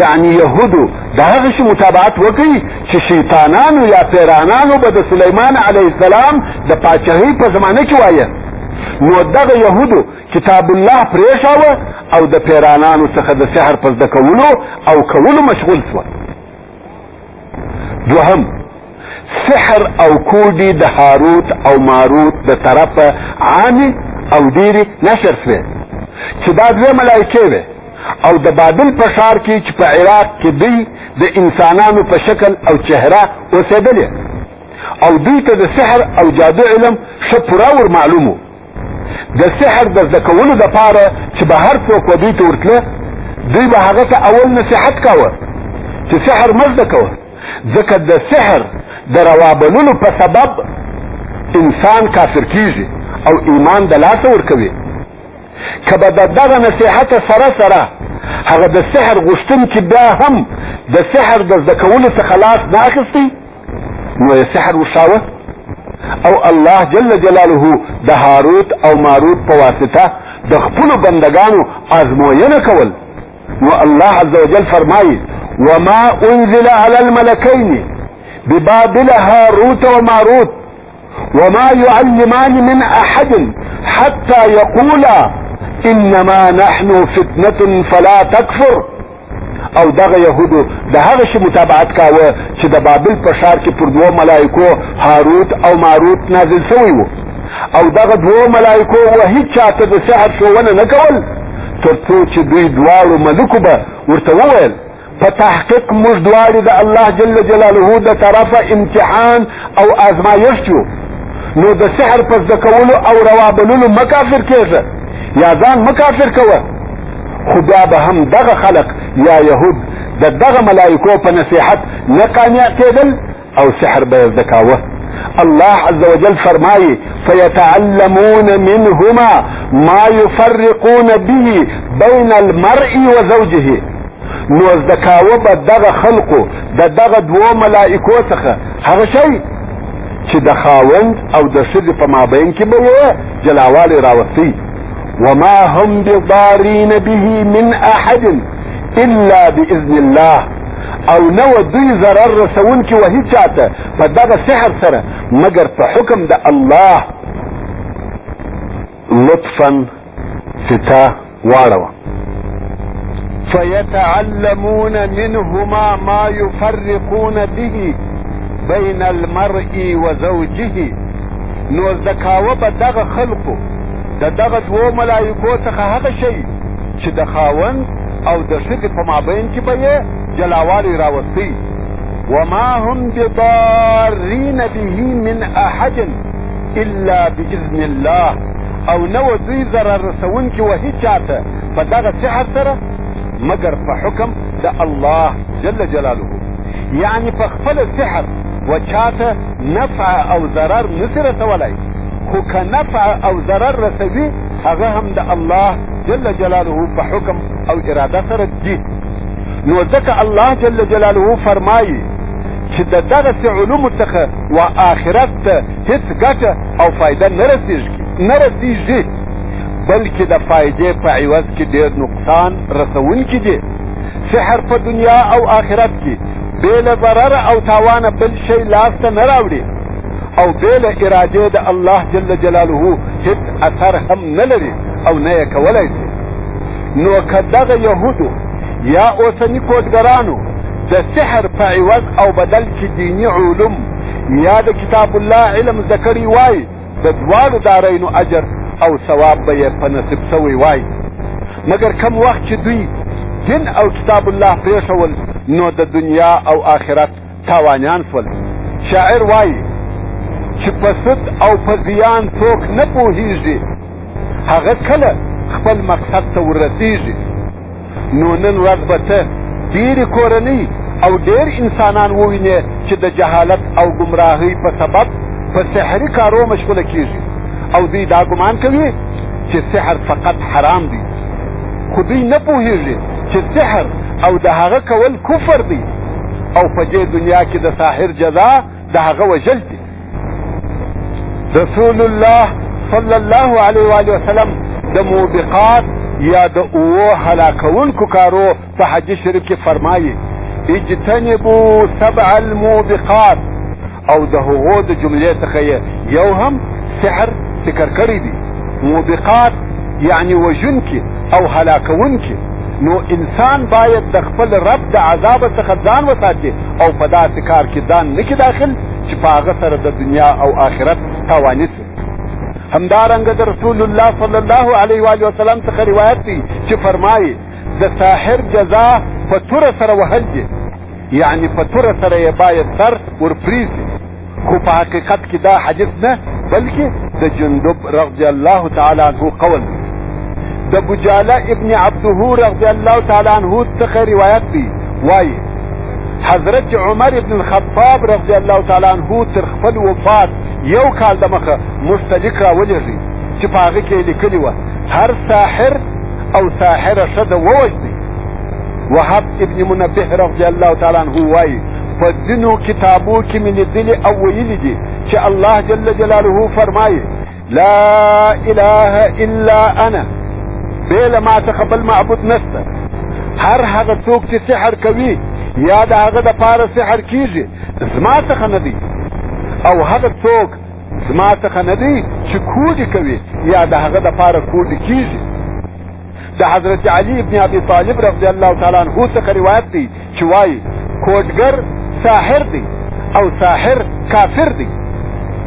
یعنی یهودو د هغه شي متابعت وکړي چې شیطانانو یا پیرانانو به د سلیمان علیه السلام د پاچهۍ په زمانه کې وایه نو دغه یهودو کتاب الله پرېښاوه او د پیرانانو څخه د سحر په زده کولو او کولو مشغول شوه دوهم سحر او کوډي د هاروت او ماروت د طرفه عامي او ډېری نشر شوې چې دا دوه ملایکې وې او د بابل په ښار کې چې په عراق کې دوی د انسانانو په شکل او چهره اوسېدلې او دوی ته د سحر او جادو علم ښه پوره ور معلومو د سحر د زده کولو دپاره چې به هر څوک و دوی ته ورتله دوی به هغه ته اول نصیحت کاوه چې سحر مه زده کوه ځکه د سحر د روابللو په سبب انسان کافر کیږي او ایمان د لاسه ورکوي که به د دغه نصیحت سره سره هغه د سحر غوښتونکي بیا هم د سحر د زده کولو څخه لاس نه اخیستی نو یې سحر وشاوه او الله جل جلاله د هاروت او ماروت په واسطه د خپل بندگانو ازموینه کول نو الله عز وجل فرمایي وما انزل على الملكين ببابل هاروت وماروت وما يعلمان من احد حتى يقولا انما نحن فتنه فلا تكفر او دغه يهودو د هغه شي متابعت کاوه چې د بابل په شار کې پر دوه ملائکو هاروت او ماروت نازل شوی وو او دغه دوه ملائکو و هیڅ چاته د سحر شوونه نه کول ترڅو چې دوی دواړو ملکو به ورته وویل په تحقیق موږ دواړي د الله جل جلاله د طرفه امتحان او آزمایښت یو نو د سحر په زده کولو او روابللو مه کافر کېږه یا ځان مه کافر کوه خو بیا به هم دغه خلق یا یهود د دغه ملایکو په نصیحت نه قانع کېدل او سحر به زده کاوه الله عز وجل فرمایي فيتعلمون منهما ما يفرقون به بين المرء وزوجه نو زده کاوه به دغه خلقو د دغه دوو ملائکو څخه هغه شی چې د خاوند او د ښځې په مابین کې به یې جلاوالی راوستی وما هم بضارین به من احد الا باذن الله او نه و دوی ضرر رسونکي و هیچا ته په دغه سحر سره مګر په حکم د الله لطفا ستا واړوه فيتعلمون منهما ما يفرقون به بين المرء وزوجه نو زکاوه به دغه خلقو د دغه دوو ملایکو څخه هغه شي چې د خاوند او د ښځې په مابین کې به یې جلاوالی راوستی وما هم بضارین به من احد الا باذن الله او نه و دوی ضرر رسونکي و هیچا ته په دغه سحر سره مګر په حکم د الله جل جلاله یعنی په خپل سحر و چاته نفع او ضرر نسی رسولای خو که نفع او ضرر رسوي هغه هم د الله جل جلاله په حکم او اراده سره دي نو ځکه الله جل جلاله فرمایي چې د دغسې علومو څخه و آخرت ته هیڅ ګټه او فایده نه رسېږي نه رسېږي بلکې د فایدې په عوض کې ډېر نقصان رسوونکي دي سحر په دنیا او آخرت کې بې له ضرر او تاوانه بل شی لاسته نه راوړي او بې له ارادې د الله جل جلاله هیڅ اثر هم نه لري او نه یې کولای شي نو که دغه یهودو یا اوسني کوډګرانو د سحر په عوض او بدل کې دیني علوم یا د کتاب الله علم زده کړی وای د دواړو دارینو اجر او ثواب به یې په نصیب سوی وای مګر کم وخت چې دوی دین او کتاب الله پرېښول نو د دنیا او آخرت تاوانیان شول. شاعر وايي، چې په سود او په زیان څوک نه پوهېږي، هغه کله خپل مقصد ته ورسېږي. نو نن ورځ به ته ډېرې کورنۍ او ډېر انسانان ووینې، چې د جهالت او ګمراهۍ په سبب په سحري کارو مشغوله کېږي او دوی دا ګمان کوي، چې سحر فقط حرام دی، خو دوی نه پوهېږي، چې سحر او د هغه کول کفر دی. او په دې دنیا کې د ساحر جزا د هغه وژل دي رسول الله صلی الله علیه و علیه وسلم د موبقات یا د اوو هلاکونکو کارو په حدیث شریف کې فرمایي اجتنبوا سبع الموبقات او د هغو د جملې څخه یې یو هم سحر ذکر کړی دی موبقات یعنی وژونکي او هلاکونکي نو انسان باید د خپل رب د عذاب څخه ځان وساتي او په داسې کار کې ځان نکي داخل چې په هغه سره د دنیا او آخرت تاواني سي همدارنګه د رسول الله صلی الله علیه و وسلم څخه روایت دی چې فرمایي د ساحر جزا په توره سره وهل دي یعنی په توره سره یې باید سر ورپریزي خو په حقیقت کې دا حدیث نه بلکې د جندب رضی الله تعالی عنه قول د بجاله ابن عبده رضی الله تعالی عنه څخه روایت دی وایي حضرت عمر ابن الخطاب رضی الله تعالی عنه تر خپل وفات یو کال د مخه مستلیک راولېږي چې په هغه کې لیکلي وه هر ساحر او ساحره ښځه ووژني وهب ابن منبه رضی الله تعالی عنه وایي په ځینو کتابو کې مې لیدلي او ویلي دي چې الله جل جلاله فرمایي لا اله الا انا بې له ما څخه بل معبود نشته هر هغه څوک چې سحر کوي یا د هغه د پاره سحر کیږي زما څخه نه دی او هغه څوک زما څخه نه دی چې کوډي کوي یا د هغه د پاره کوډي کیږي د حضرت علی ابن ابي طالب رضی الله تعالی عنہ څخه روایت دی چې وایي کوډګر ساحر دی او ساحر کافر دی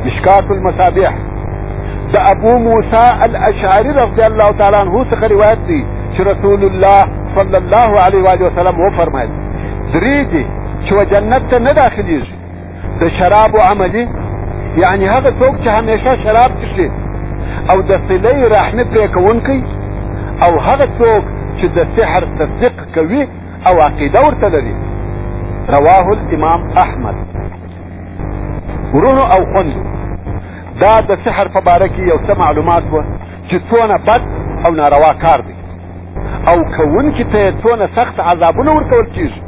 مشکات المصابيح د ابو موسی الاشعری رضی الله تعالی عنہ څخه روایت دی چې رسول الله صلی الله علیه و علیه وسلم و فرمایل درې دي چې جنت ته نه داخليږي د شراب عملی یعنی هغه څوک چې همیشه شراب څښي او د صلې رحمې پرې کوونکی او هغه څوک چې د سحر تصدیق کوي او عقیده ورته لري رواه الامام احمد ورونو او خوندو دا د سحر په باره کې یو څه معلومات وه چې څونه بد او ناروا کار دی او کوونکي ته یې څونه سخت عذابونه ورکول کېږي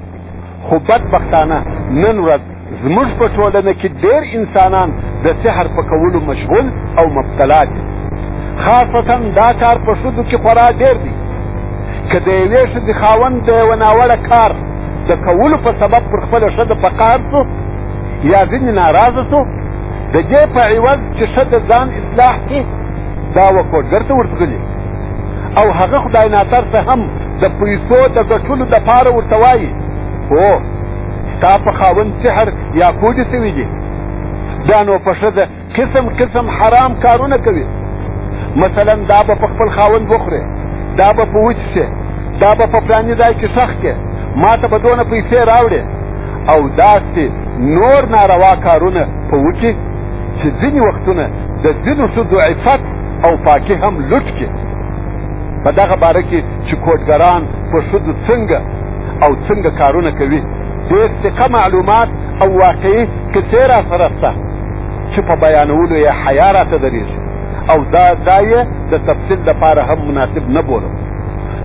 خو بدبختانه نن ورځ زموږ په ټولنه کې ډېر انسانان د سحر په کولو مشغول او مبتلا دي خاصتا دا کار په ښځو کې خورا ډېر دی که د یوې ښځې خاوند د یوه ناوړه کار د کولو په سبب پر خپله ښځه په قهر سو یا ځینې ناراضه سو د دې په عوض چې ښځه ځان اصلاح کړي دا وکوډګر ته ورتغلي او هغه خدای ناترسه هم د پیسو د ګټلو دپاره ورته وایي، هو، ستا په خاوند سحر یا کوډې شوي دي. بیا نو په ښځه قسم قسم حرام کارونه کوي. مثلا دا به په خپل خاوند وخورې، دا به په وچښې، دا به په پلاني ځای کې ښخ کې، ما ته به دونه پیسې راوړې او داسې نور ناروا کارونه په وکړي چې ځینې وختونه د ځینو ښځو عفت او پاکي هم لوټ کړي. په دغه باره کې چې کوډګران په ښځو څنګه او څنګه کارونه کوي ډېر ثقه معلومات او واقعي کیسې را سره شته چې په بیانولو یې حیا راته درېږي او دا ځای یې د تفصیل لپاره هم مناسب نه بولم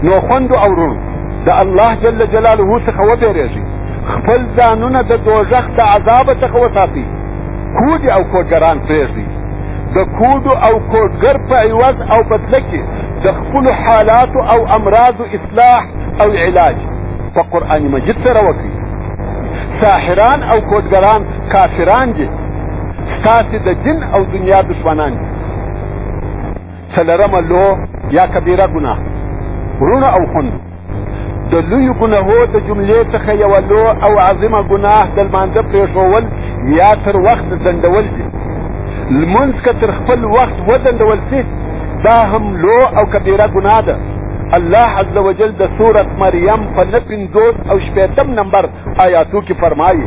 نو خوندو او وروڼو د الله جل جلاله څخه وبېرېږي خپل ځانونه د دوزخ د عذابه څخه وساتي کوډې او کوډګران پرېږدي د کوډو او کوډګر په عوض او بدله کې د خپلو حالاتو او امراضو اصلاح او علاج په قرآن مجید سره وکړي ساحران او کوډګران کافران دي ستاسې د دین او دنیا دشمنان دي څلرمه لو یا کبیره ګناه ورونه او خوند د لوی ګناهو د جملې څخه یوه لو او عظیمه ګناه د لمانځه پرېښول یا تر وخت ځنډول دي لمونځ که تر خپل وخت وځنډول سي دا هم لو او کبیره ګناه ده الله عز وجل د سورت مریم په نه پنځوس او شپېتم نمبر آیاتو کې فرمایي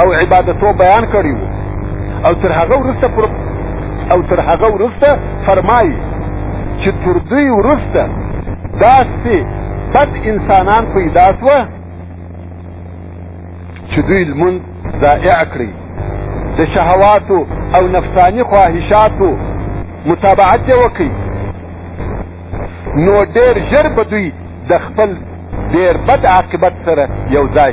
او عبادتو بیان کړی وو او تر هغه ورسته پر او تر هغه ورسته فرمایي چې تر دوی ورسته داسې بد انسانان پیدا سوه چې دوی لمونځ ضایع کړي د شهواتو او نفساني خواهشاتو متابعت یې وکړي نو ډېر ژر به دوی د خپل ډېر بد عاقبت سره یو ځای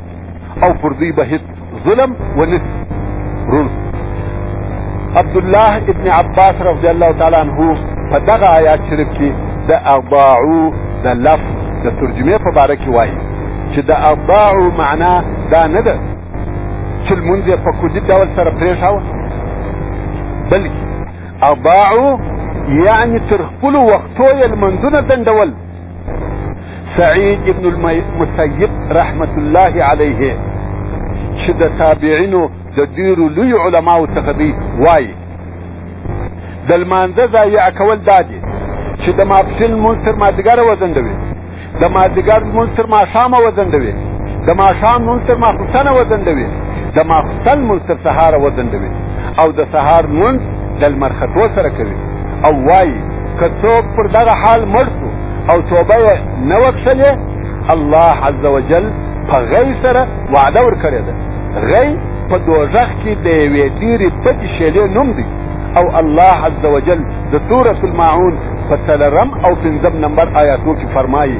او پر دوی به هیڅ ظلم ونس رون عبد الله ابن عباس رضی الله تعالی عنه په دغه آیات شریف کې د اضاعو د لفظ د ترجمه په باره کې وایي چې د اضاعو معنا دا نه ده چې لمونځ یې په کلي ډول سره پرېښاوه بلکې اضاعو یعنې تر خپلو وختو یې لمونځونه ځنډول سعید ابن المسیب رحمت الله علیه چې د تابعینو د ډیرو لوی علماو څخه دی وایي د لمانځه ضایع کول دا دي چې د ماپښین لمونځ تر مازدیګره وځنډوي د مازدیګر لمونځ تر ماښامه وځنډوي د ماښام لمونځ تر ماخوستنه وځنډوي د ماخوستن لمونځ تر سهاره وځنډوي او د سهار لمونځ د لمر ختو سره کوي او وایي که څوک پر دغه حال مړ شو او توبه یې نه وکښلې الله عز وجل په غی سره وعده ورکړې ده غی په دوزخ کې د یوې ډېرې بدې شیلې نوم دی او الله عز وجل د سورة الماعون په څلورم او پنځم نمبر آیاتو کې فرمایي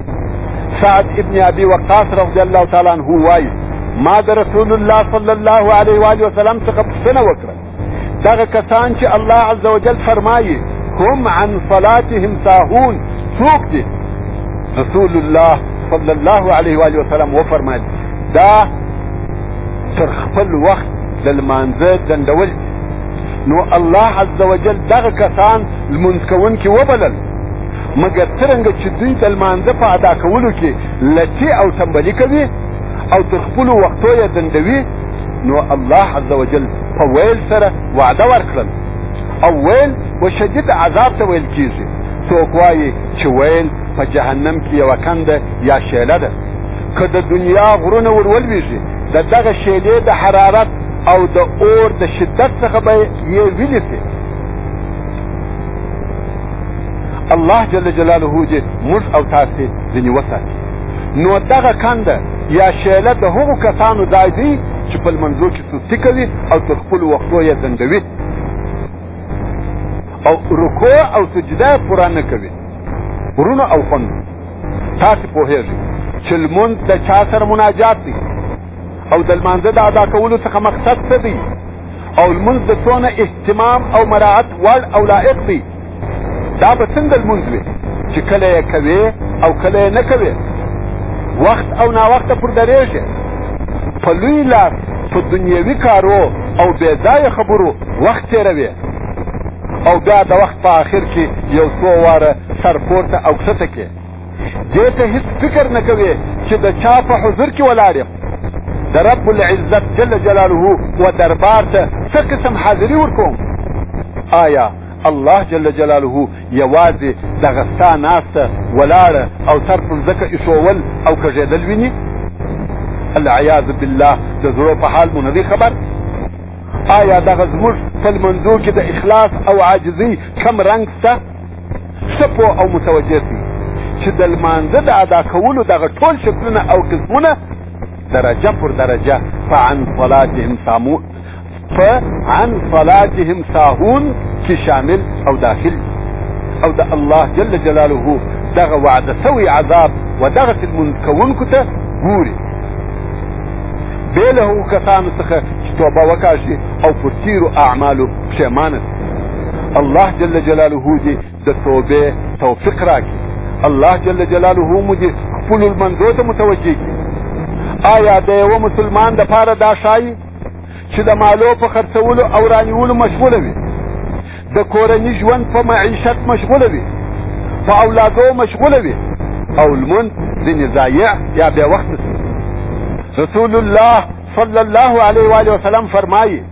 سعد ابن ابي وقاص رضی الله تعالی عنه وايي ما د رسول الله صلی الله علیه و علیه وسلم څخه پوښتنه وکړه دغه کسان چې الله عز وجل فرمایي هم عن صلاتهم ساهون څوک دي رسول الله صلی الله علیه و علیه وسلم وفرمایل دا تر خپل وخت د لمانځه دندول نو الله عز وجل دغه کسان لمونځ کوونکي وبلل مګر څرنګه چې دوی د لمانځه په ادا کولو کې لټي او تنبلي کوي او تر خپلو وختو یې دندوي نو الله عز وجل په ویل سره وعده ورکړل او ویل و شدید عذاب ته ویل کیږي څوک وایي چې ویل په جهنم کې یوه کنده یا شیله ده که د دنیا غرونه ور ولویږي د دغه شیلې د حرارت او د اور د شدت څخه به یې ویلې الله جل جلاله دې موږ او تاسې ځینې وساتي نو دغه کنده یا شیله د هغو کسانو ځای دی چې په لمنځو کې سستي کوي او تر خپلو وختو یې ځنډوي او رکوع او سجده یې پوره نه کوي ورونو او خوندو تاسې پوهېږئ چې لمونځ د چا سره مناجات دی او د لمانځه د ادا کولو څخه مقصد څه دی او لمونځ د څونه اهتمام او مراعت وړ او لایق دی دا به څنګه لمونځ وي چې کله یې کوې او کله یې نه کوې وخت او ناوخته پر درېږې په لوی لاس په دنیوي کارو او بې ځایه خبرو وخت تېروې او بیا د وخت په آخر کې یو څو واره سر پورته او کښته کې دې ته هیڅ فکر نه کوي چې د چا په حضور کې ولاړ یم د رب العزت جل جلاله و دربار ته څه قسم حاضري ورکوم آیا الله جل جلاله یوازې دغه ستا ناسته ولاړه او سر پر ځکه ایښول او کږېدل ویني العیاذ بالله د زړه په حال مو نه خبر آیا دغه زموږ په لمنځو کې د اخلاص او عاجزۍ کم رنګ شته ښه پوه او متوجه شئ چې د لمانځه د ادا کولو دغه ټول شکلونه او قسمونه درجه پر درجه فعن صلاتهم سامو فعن صلاتهم ساهون کې شامل او داخل او د الله جل جلاله دغه وعده سوی عذاب و دغه المنځ کوونکو ته ګوري بې له کسانو څخه چې توبه وکړي او پر تیرو اعمالو پښیمانه الله جل جلاله دې د توبې توفیق راکړي الله جل جلاله مو دې خپل منځو ته متوجه کړي آیا د یو مسلمان د پاره دا شایي چې د مالو په خرڅولو او رانیولو مشغوله وي د کورني ژوند په معیشت مشغوله وي په اولادو مشغوله وي او لمونځ ځینې ضایع یا بې وخت رسول الله صلی الله علیه و آله وسلم فرمایي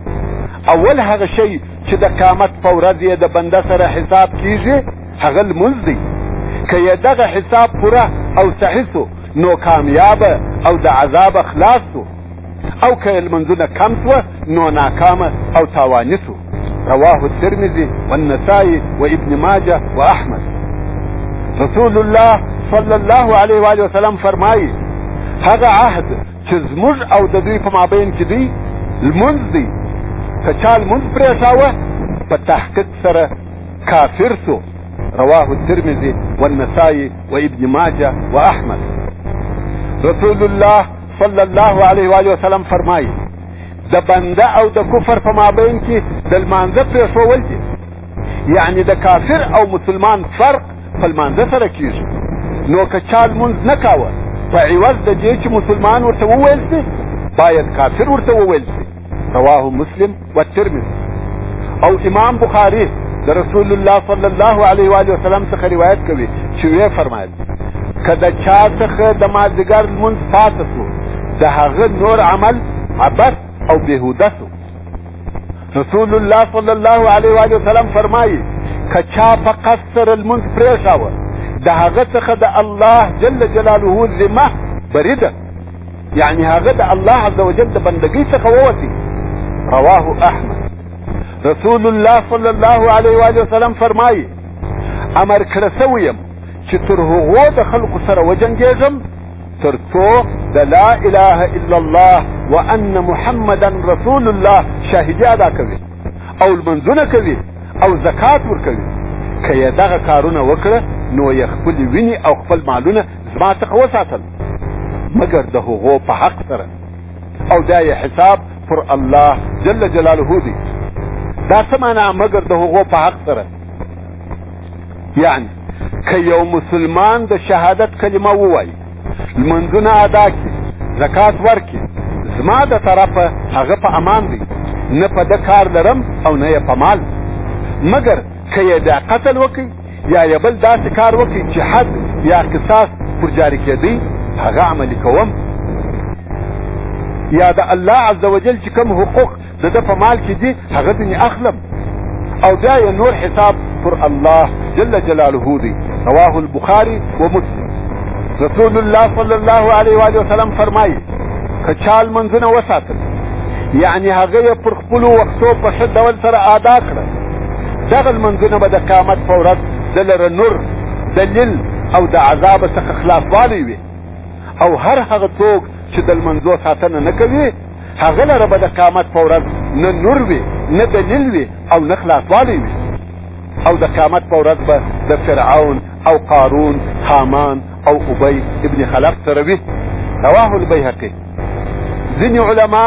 اول هغه شی چې د قیامت په ورځ یې د بنده سره حساب کیږي هغه لمونځ دی که یې دغه حساب پوره او صحیح سو نو کامیاب او د عذاب خلاص سو او که یې لمونځونه کم سوه نو ناکامه او تاواني سو رواه الترمذي والنسائي وابن ماجه واحمد رسول الله صلی الله علیه و آله وسلم فرمایي هغه عهد چې زموږ او د دوی په مابین کې دی لمونځ دی که چا لمونځ پرېښاوه په تحقیق سره کافر سو رواه الترمذي والنسائي وابن ماجه واحمد رسول الله صلی الله علیه و آله وسلم فرمایي د بنده او د کفر په مابین کې د لمانځه پرېښول دي یعنی د کافر او مسلمان فرق په لمانځه سره کیږي نو که چا لمونځ نه کاوه په عوض د دې چې مسلمان ورته وویل شي باید کافر ورته وویل شي رواه مسلم والترمذي او امام بخاری د رسول الله صلی الله علیه و علیه وسلم څخه روایت کوي چې وی فرمایل که د چا څخه د مازدیګر لمونځ پاتې شو د هغه نور عمل عبث او بهوده شو رسول الله صلی الله علیه و علیه وسلم فرمایي که چا په قصد سره لمونځ پرېښاوه د هغه څخه د الله جل جلاله ذمه بری ده یعنې هغه د الله عز وجل د بندګۍ څخه ووتي رواه احمد رسول الله صلی الله علیه و علیه وسلم فرمایي امر کړه سوی یم چې تر هغو د خلکو سره وجنګېږم ترڅو د لا اله الا الله وان محمدا رسول الله شاهدي ادا کوي او لمنځونه کوي او زکات ورکوي که یې دغه کارونه وکړه نو یې خپل ویني او خپل مالونه زما څخه وساتل مګر د هغو په حق سره او دا یې حساب پر الله جل جلاله دی دا څه معنا مګر د هغو په حق سره یعنی که یو مسلمان د شهادت کلمه ووایي لمونځونه ادا کړي زکات ورکړي زما د طرفه هغه په امان دی نه په ده کار لرم او نه یې په مال مګر که یې بیا قتل وکړي یا یې بل داسې کار وکړي چې حد یا قصاص پر جاري کېدی هغه عملي کوم یا د الله عز وجل چې کوم حقوق د ده په مال کې دي هغه ځینې اخلم او بیا یې نور حساب پر الله جل جلاله دی رواه البخاری و مسلم رسول الله صلی الله علیه و آله وسلم فرمایي که چا لمنځونه وساتل یعنی هغه یې پر خپلو وختو په ښه ډول سره ادا کړه دغه لمنځونه به د قیامت په ورځ د لره نور دلیل او د عذاب څخه خلاصوالی وي او هر هغه څوک چې د لمنځو ساتنه نه کوي هغه لره به د قیامت په ورځ نه نور وي، نه دلیل وي او نه خلاصوالی وي. او د قیامت په ورځ به د فرعون او قارون، هامان او ابی ابن خلف سره وي. رواه البیهقي. ځینې علما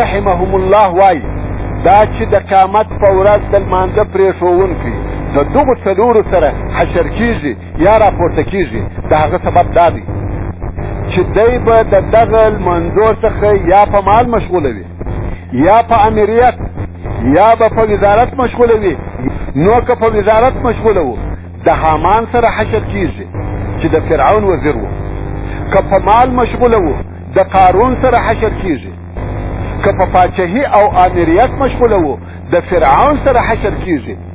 رحمهم الله وايي، دا چې د قیامت په ورځ د لمانځه پرېښوونکی د دغو څلورو سره حشر کېږي، یا راپورته کېږي، د هغه سبب دا دی چې دی به د دغه لمانځو څخه یا په مال مشغوله وي یا په امریت یا به په وزارت مشغوله وي، نو که په وزارت مشغوله و د هامان سره حشر کېږي چې د فرعون وزیر و، که په مال مشغوله و د قارون سره حشر کېږي که په پاچهي او آمریت مشغوله و د فرعون سره حشر کېږي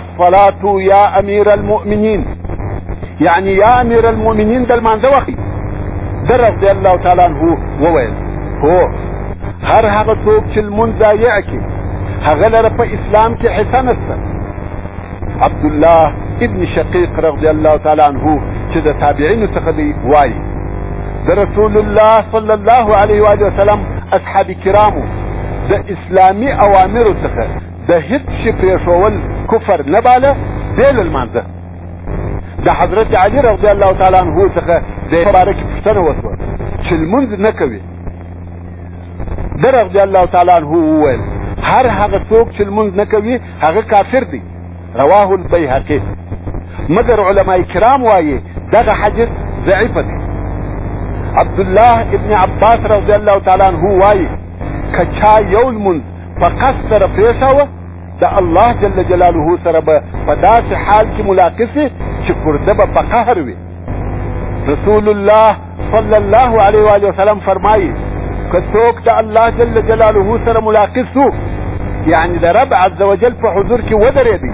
الصلاة يا أمير المؤمنين يعني يا أمير المؤمنين دل مانزه وخي در رضي الله تعالى عنه وويل هو هر هغه څوک چې لمونځ ضایع کړي هغه لره په اسلام کې حصه نشته عبد الله ابن شقيق رضي الله تعالى عنه چې د تابعینو څخه دی وایي د رسول الله صلی الله علیه و وسلم اصحاب کرامو د اسلامی اوامرو څخه د هیڅ شي پرېښوول کفر نه باله بې له لمانځه د حضرت علي رضی الله تعالی عنه څخه د یې په باره کې پوښتنه وشوه چې لمونځ نه کوي ده رضی الله تعالی عنه وویل هر هغه څوک چې لمونځ نه کوي هغه کافر دی رواه البیهقي مګر علما کرام وایي دغه حدیث ضعیف دی عبد الله ابن عباس رضی الله تعالی عنه وایي که چا یو لمونځ په قصد سره پرېښاوه د الله جل جلاله سره به په داسې حال کې ملاقات شي چې پرده به په قهر وي رسول الله صلی الله علیه و علیه وسلم فرمایي که څوک د الله جل جلاله سره ملاقات شو یعنی د رب عز وجل په حضور کې ودرېدی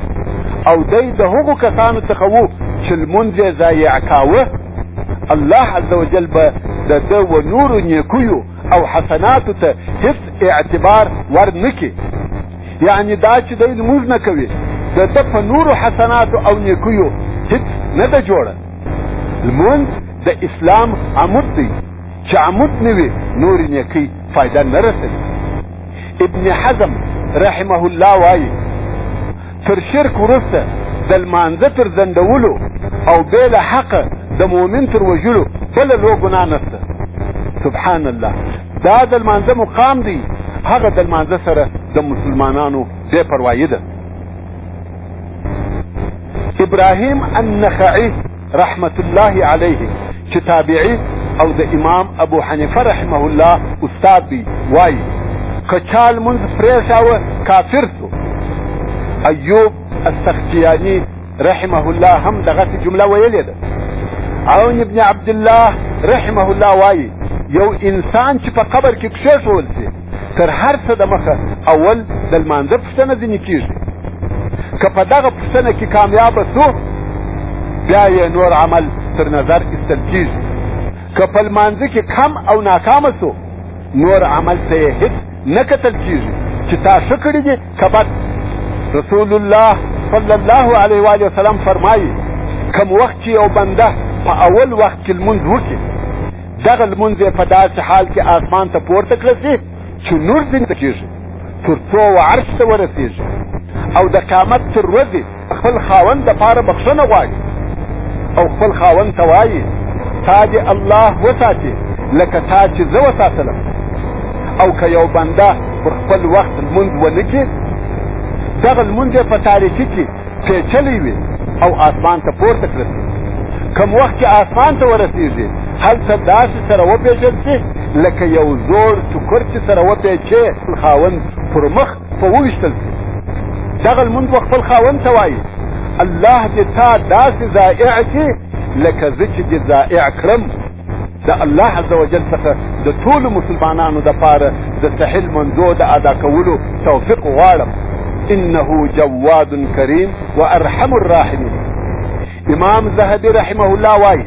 او دی د هغو کسانو څخه وو چې لمونځ یې ضایع کاوه الله عز وجل به د ده و نورو نیکیو او حسنات ته هیڅ اعتبار ور نکي یعنی دا چې دی لمونځ نه کوي د ده په نورو حسناتو او نیکیو هیڅ نه ده جوړه لمونځ د اسلام عمود دی چې عمود نه وي نورې نیکۍ فایده نه رسوي ابن حزم رحمه الله وایي تر شرک وروسته د لمانځه تر ځنډولو او بې له حقه د مؤمن تر وژلو بله لویه ګناه نشته سبحان الله دا د لمانځه مقام دی هغه د لمانځه سره د مسلمانانو بې پروايي ده ابراهیم النخعي رحمت الله علیه چې تابعي او د امام ابو حنیفه رحمه الله استاد دی وایي که چا لمونځ پرېښاوه کافر سو ایوب السختیاني رحمه الله هم دغسې جمله ویلې ده عون ابن عبدالله رحمه الله وایي یو انسان چې په قبر کې کښېښول سي تر هر څه د مخه اول د لمانځه پوښتنه ځینې کېږي که په دغه پوښتنه کې کامیابه شو بیا یې نور عمل تر نظر ایستل کېږي که په لمانځه کې کم او ناکامه شو نور عمل ته یې هېڅ نه کتل کېږي چې تا ښه کړي دي که بد رسول الله صلی الله علیه و علیه وسلم فرمایي کم وخت چې یو بنده په اول وخت کې لمونځ وکړي دغه لمونځ یې په داسې حال کې آسمان ته پورته کړه چې چې نور ځینې ته کېږي تر څو عرش ته ورسېږي او د قیامت تر ورځې خپل خاوند دپاره بخښنه غواړي او خپل خاوند ته وایي تا دې الله وساتې لکه تا چې زه وساتلم او که یو بنده پر خپل وخت لمونځ ونه کړي دغه لمونځ یې په تاریکي کې پېچلی وي او آسمان ته پورته کړل شي کوم وخت چې آسمان ته ورسیږي هلته داسې سره وپېژل شي لکه یو زوړ ټوکر چې سره وپېچې خاوند پر مخ په وویشتل شي دغه لمونځ به خپل خاوند ته وایي الله دې تا داسې ضایع کړي لکه زه چې دې ضایع کړم د الله عز وجل څخه د ټولو مسلمانانو د پاره د سحل منځو د ادا کولو توفیق غواړم انه جواد کریم وارحم الراحمین امام زهبی رحمه الله وایي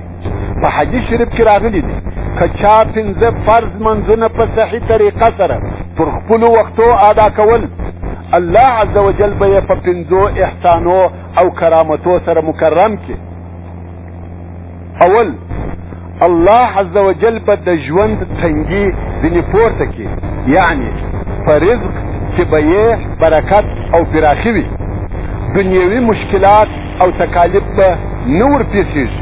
په حدیث شریف کې راغلی دی که چا پنځه فرض منځونه په صحیح طریقه سره پر خپلو وختو ادا کول الله عز وجل به یې په پنځو احسانو او کرامتو سره مکرم کړي اول الله عز وجل به د ژوند تنګي ځینې پورته کړي یعنی په رزق کې به یې برکت او پراخي وي دنیوي مشکلات او تکالیف به نه ورپېښېږي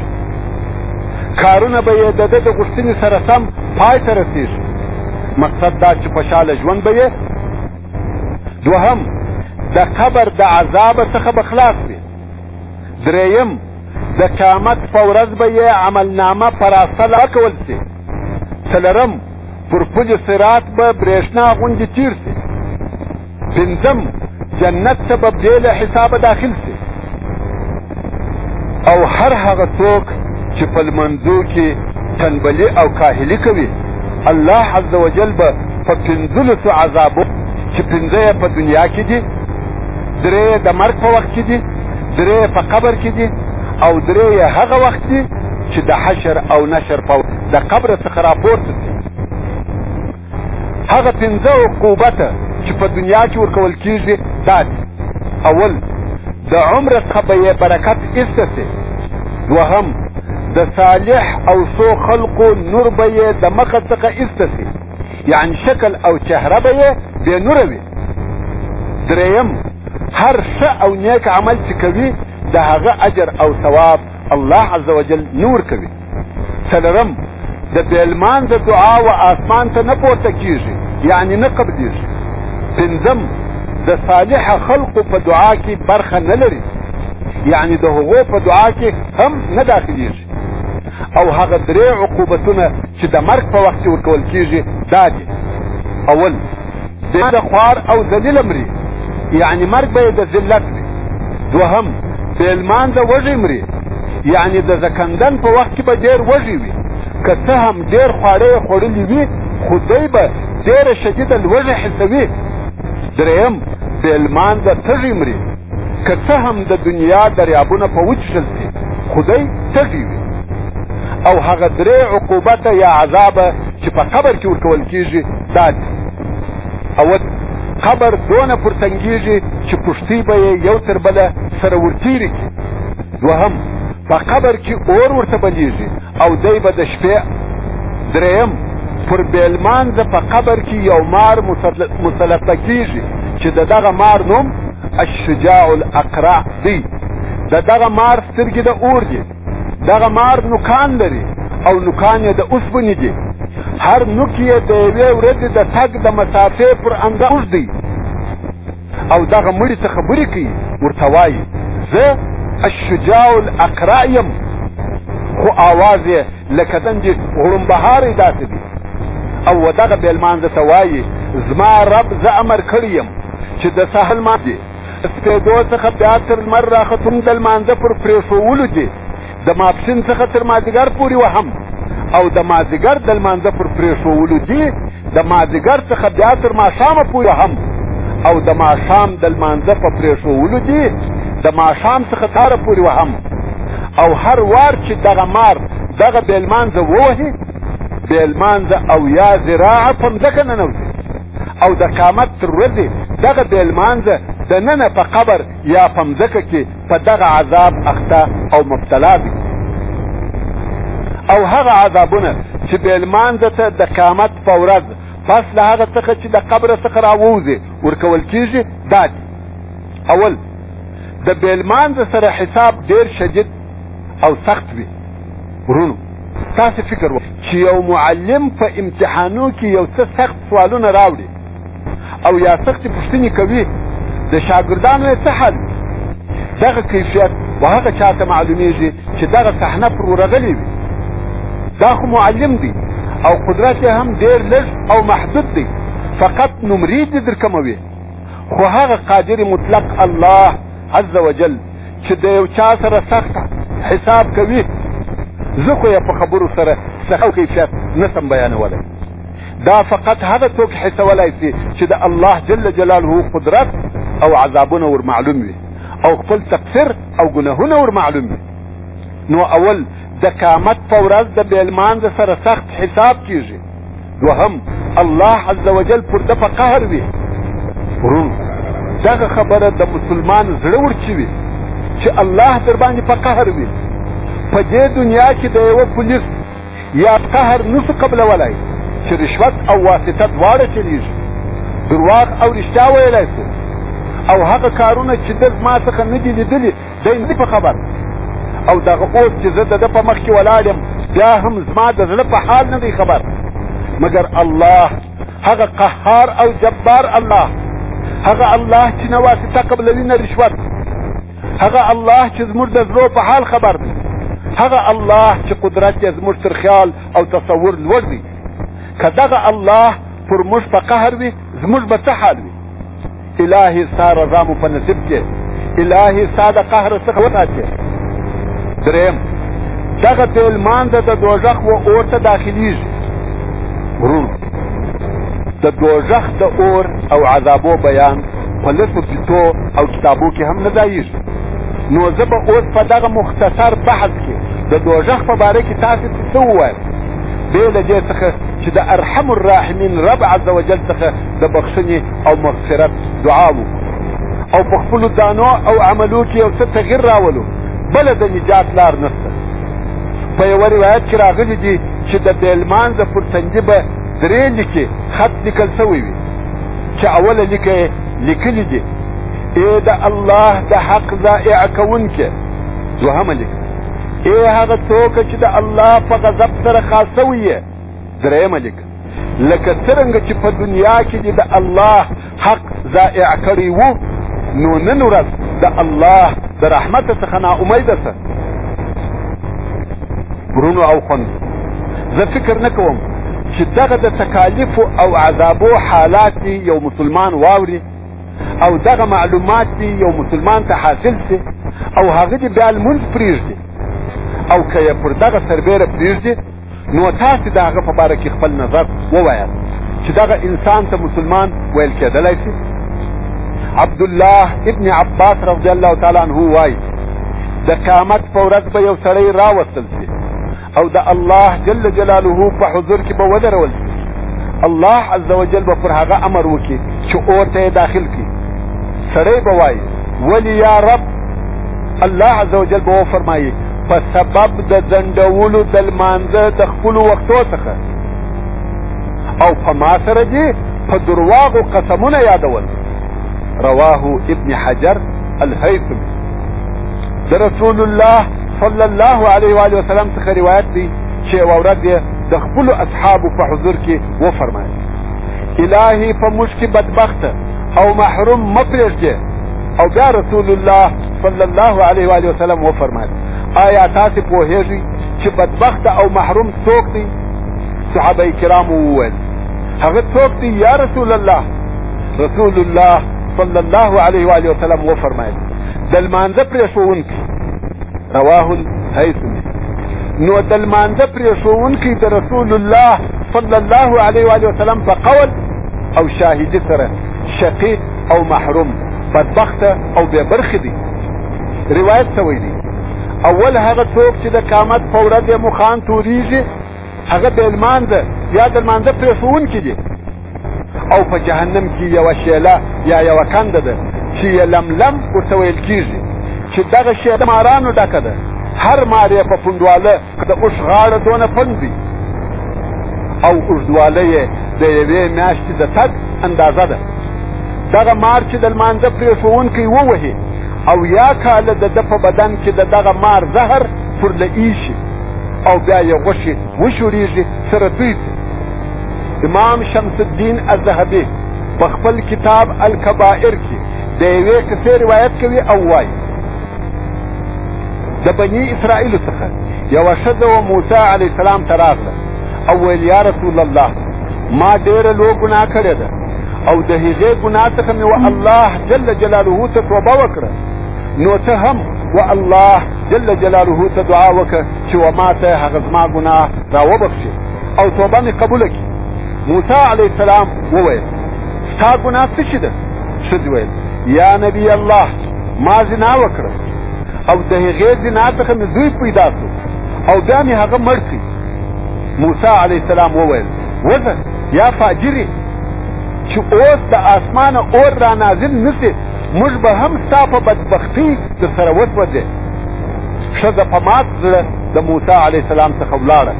کارونه به یې د ده د غوښتنې سره سم پای ته رسېږي مقصد دا چې خوشحاله ژوند به یې دوهم د قبر د عذاب څخه به خلاص وي درېیم د قیامت په ورځ به یې عملنامه پر اصل ورکول سي څلورم پر پل صراط به برېښنا غوندې تیر سي پنځم جنت ته به بې له حسابه داخل سي او هر هغه څوک چې په لمنځو کې تنبلي او کاهلي کوي الله عز وجل به په پنځلسو عذابو چې پنځه یې په دنیا کې دي درې د مرګ په وخت کې دي درې په قبر کې دي او درې یې هغه وخت دي چې د حشر او نشر په د قبر څخه راپورته شي هغه پنځه عقوبت چې په دنیا کې ورکول کیږي دا دي اول د عمر څخه به یې برکت ایسته شي دوهم د صالح او څو خلقو نور به یې د مخه څخه ایسته شي یعنی شکل او چهره به یې بې نوره وي دریم هر ښه او نیک عمل چې کوي د هغه اجر او ثواب الله عز وجل نور کوي څلورم د بیلمان د دعا و آسمان ته نه پورته کیږي یعنی نه قبلیږي پنځم د صالح خلقو په دعا کې برخه نه لري یعنی د هغو په دعا کې هم نه داخلیږي او هغه درې عقوبتونه چې د مرګ په وخت کې ورکول کیږي دا دي اول د خوار او ذلیل مري یعنی مرګ به د ذلت وي دوهم د لمانځه وږی مري یعنی د زکندن په وخت کې به ډېر وږی وي که څه هم ډېر خواړه یې خوړلي وي خو دی به ډېره شدیده لوږه حسوي درېیم د لمانځه تږی مري که څه هم د دنیا دریابونه په وچښل سي خو دی تږی وي او هغه درې عقوبته یا عذابه چې په قبر کې ورکول کیږي دا دي اول قبر دونه پر تنګیږي چې پښتۍ به یې یو تر بله سره ورتیري کړي دوهم په قبر کې اور ورته بلیږي او دی به د شپې دریم پر بیلمانځه په قبر کې یو مار مسلطه کیږي چې د دغه مار نوم الشجاع الاقرع دی د دغه مار سترګې د اور دي دغه مار نوکان لري او نوکان یې د اوسپنې دي هر نوک یې د یوې ورځې د تګ د مسافې پر انده اوږدی او دغه مړي ته خبرې کوي ورته وایي زه الشجاع الاقرا یم خو آواز یې لکه دندې غړمبهاری داسې دی او دغه بېلمانځه ته وایي زما رب زه امر کړی یم چې د سهل ماځي سپېدو څخه بیا تر لمر راختون د لمانځه پر پرېښوولو دي د ماپښین څخه تر مازیګر پورې وهم او د مازیګر د لمانځه پر پرېښوولو دي د مازیګر څخه بیا تر ماښامه پورې وهم او د ماښام د لمانځه په پرېښوولو دي د ماښام څخه تاره پورې وهم او هر وار چې دغه مار دغه بېلمانځه ووهي بیلمان د او یا ذراع په مځکه ننوځي او د قامت تر ورځې دغه بیلمانځه د ننه په قبر یا په مځکه کې په دغه عذاب اخته او مبتلا دي او هغه عذابونه چې بیلمانځه ته د قامت په ورځ پس له هغه څخه چې د قبر څخه راووځي ورکول کیږي دا دي اول د بیلمانځه سره حساب ډیر شدید او سخت وي ورونو تاسو فکر وکړئ چې یو معلم په امتحانو کې یو څه سخت سوالونه راوړي او یا سخت پوښتنې کوي د شاګردانو یې څه حل دغه کیفیت به هغه چاته معلومیږي چې دغه صحنه پر ورغلې وي دا خو معلم دی او قدرت یې هم ډېر لږ او محدود دی فقط نمرې دې درکموي خو هغه قادر مطلق الله عز وجل چې د یو چا سره سخت حساب کوي زه خو یې په خبرو سره سخت کیفیت نه سم بیانولی دا فقط هغه څوک حسولای شي چې د الله جل جلاله قدرت او عذابونه ور معلوم وي او خپل تقصیر او ګناهونه ور معلوم وي نو اول د قامت په ورځ د بیلمانځه سره سخت حساب کیږي دوهم الله عز وجل پر د په قهر وي ورون دغه خبره د مسلمان زړه ورچوي چې الله در باندې په قهر وي په دې دنیا کې د یو پولیس یا قهر نسو قبلولای چې رشوت او واسطه دواړه چلیږي درواغ او رښتیا ویلای سو او هغه کارونه چې د ما څخه نه دي لیدلي دی نه په خبر او دغه اوس چې زه د ده په مخ کې ولاړ یم بیا هم زما د زړه په حال نه دی خبر مګر الله هغه قهار او جبار الله هغه الله چې نه واسطه قبلوي نه رشوت هغه الله چې زموږ د زړه په حال خبر دی هغه الله چې قدرت یې زموږ تر خیال او تصور لوړ دی که دغه الله پر موږ په قهر وي زموږ به څه حال وي الهي ستا رضا مو په نصیب کې الهي ستا د قهر څخه وساتې دریم دغه پیلمان د دوزخ و اور ته داخلیږي ورور د دوزخ د اور او عذابو بیان په لسو کیسو او کتابو کې هم نه ځایږي نو زه به اوس په دغه مختصر بحث کې د دوزخ په باره کې تاسو ته څه ووایم بې له دې څخه چې د ارحم الراحمین رب عز وجل څخه د بخښنې او مغفرت دعا وکړو او په خپلو دانو او عملو کې یو څه تغیر راولو بله د نجات لار نشته په یوه روایت کې راغلي دي چې د بېلمانځه پر تندي به درې لیکې خط لیکل سوی وي چې اوله لیکه یې لیکلي دي ای د الله د حق ضایع کوونکې دوهمه لیک ای هغه څوک چې د الله په غضب سره خاص سوی یې درېیمه لیک لکه څرنګه چې په دنیا کې دې د الله حق ضایع کړی وو نو نن ورځ د الله د رحمت څخه نا امیده سه ورونو او خوند زه فکر نه کوم چې دغه د تکالیف او عذابو حالات یو مسلمان واوري او دغه معلومات یو مسلمان ته حاصل شي او هغه دې بیا لمونځ پرېږدي او که یې پر دغه سربېره پرېږدي نو تاسې د هغه په باره کې خپل نظر ووایاست چې دغه انسان ته مسلمان ویل کېدلای شي عبد الله ابن عباس رضی الله تعالی عنه وای د قیامت په ورځ به یو سړی راوستل شي او د الله جل جلاله په حضور کې به ودرول شي الله عز وجل به پر هغه امر وکړي چې اور ته داخل کړي سړی به وای ولی یا رب الله عز وجل به وفرمایي په سبب د ځنډولو د لمانځه د خپلو وختو څخه او په ما سره دې په درواغو قسمونه یادول رواه ابن حجر الهیثم د رسول الله صلی الله علیه و علیه وسلم څخه روایت دی چې یوه ورځ یې د خپلو اصحابو په حضور کې وفرمایل الهي په موږ کې بدبخته او محروم مه پرېږدې او بیا رسول الله صلی الله علیه و آله وسلم وفرمایل آیا تاسو پوهیږئ چې بدبخت او محروم څوک دی صحابه کرام وویل هغه څوک دی یا رسول الله رسول الله صلی الله علیه و آله وسلم وفرمایل د لمانځه پرېښوونکی رواه الهیثمي نو د لمانځه پرېښوونکی د رسول الله صلی الله علیه و آله وسلم په قول او شاهدی سره شقیق او محروم بدبخته او بې برخې دي روایت ته ویلي اول هغه څوک چې د قامت په ورځ یې مخان توریږي هغه بې لمانځه یا د لمانځه پرېښوونکي دي او په جهنم کې یوه شیله یا یوه کنده ده چې یې لملم ورته ویل کېږي چې دغه شیله مارانو ډکه ده هر مار یې په پوندواله د اوښ غاړه دونه پنګ وي او اوږدوالی یې د یوې میاشتې د تګ اندازه ده دغه مار چې د لمانځه پرېښوونکی ووهي او یا کاله د ده په بدن کې د دغه مار زهر پرله ایشي او بیا یې غوښې وشورېږي سره دوی امام شمس الدین الذهبي په خپل کتاب الکبائر کې د یوې قصې روایت کوي او وایي د بني اسرائیل څخه یو شذ او موسی علی السلام تراغله او ویل یا رسول الله ما ډیر لو ګناه کړې ده او د هغې ګناه څخه مې و الله جل جلاله ته توبه وکړه نو ته هم و الله جل جلاله ته دعا وکړه چې و ما ته هغه زما ګناه راوبخشي او توبه مې قبول کړي موسی علی السلام وویل ستا ګناه څه شي ده ښځې ویل یا نبی الله ما زنا وکړه او د هغې زنا څخه مې دوی پیدا شو او بیا مې هغه مړ کړي موسی علیه السلام وویل وځه یا فاجرې چې اوس د آسمانه اور را نازل نسې موږ به هم ستا په بدبختي در سره وسوځې ښځه په مات زړه د موسی علیه السلام څخه ولاړه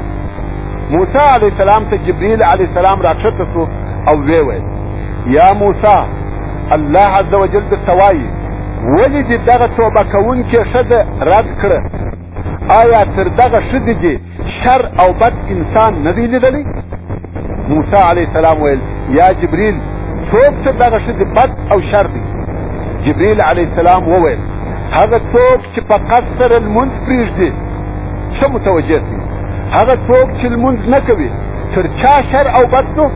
موسی علیه السلام ته جبریل علیه السلام راکښته سو او ویې ویل یا موسی الله عز وجل درته وایي ولې دې دغه توبه کوونکې ښځه رد کړه آیا تر دغه ښځې دې شر او بد انسان نه دی لیدلی موسی علیه السلام ویل یا جبریل څوک تر دغه ښځې بد او شر دی جبریل علیه السلام وویل هغه څوک چې په قصد سره لمونځ پرېږدي ښه متوجه شي هغه څوک چې لمونځ نه کوي تر چا شر او بد نو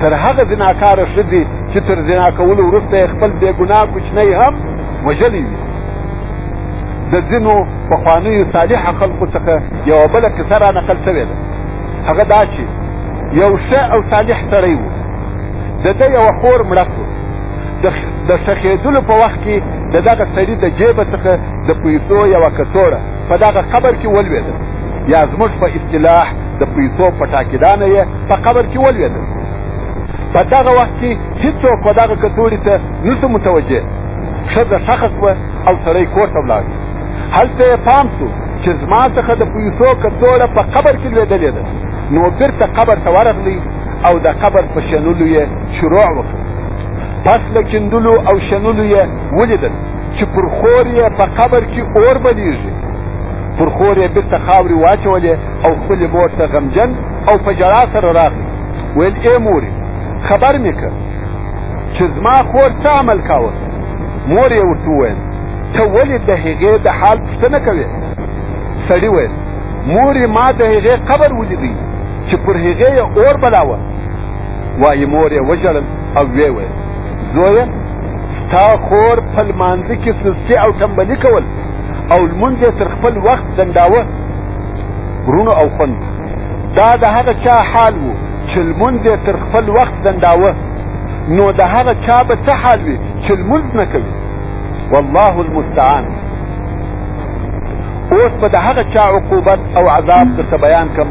تر هغه زناکاره ښځې چې تر زنا کولو وروسته یې خپل بېګناه کوچنی هم وژلی وي د ځینو پخوانیو صالحه خلقو څخه یوه بله قصه را نقل شوې ده هغه دا چې یو ښه او صالح سړی و د ده یوه خور مړه شوه د ښخېدلو په وخت کې د دغه سړي د جیبه څخه د پیسو یوه کڅوړه په دغه قبر کې ولوېده یا زموږ په اصطلاح د پیسو په ټاکیدانه یې په قبر کې ولوېده په دغه وخت کې هیڅوک په دغه کڅوړي ته نسو متوجه ښځه ښخه سوه او سړی کور ته ولاړ هلته یې پام سو چې زما څخه د پیسو کڅوړه په قبر کې لوېدلې ده نو بیرته قبر ته ورغلی او د قبر په شنلو یې شروع وکړ پس له کیندلو او شنلو یې ولیدل چې پر خور یې په قبر کې اور بلیږي پر خور یې بیرته خاورې واچولې او خپلې مور ته غمجن او په ژړا سره راغی ویل ای مورې خبر مې کړ چې زما خور څه عمل کاوه مور یې ورته وویل ته ولې د هغې د حال پوښتنه کوې سړي ویل مورې ما د هغې قبر ولیدی چې پر هغې یې اور بلاوه وایي مور یې وژړل او ویې ویل زویه ستا خور په لمانځه کې سستي او ټمبلي کول او لمونځ یې تر خپل وخت ځنډاوه ورونو او خوند دا د هغه چا حال و چې لمونځ یې تر خپل وخت ځنډاوه نو د هغه چا به څه حال وي چې لمونځ نه کوي والله المستعان اوس به د هغه چا عقوبت او عذاب درته بیان کړم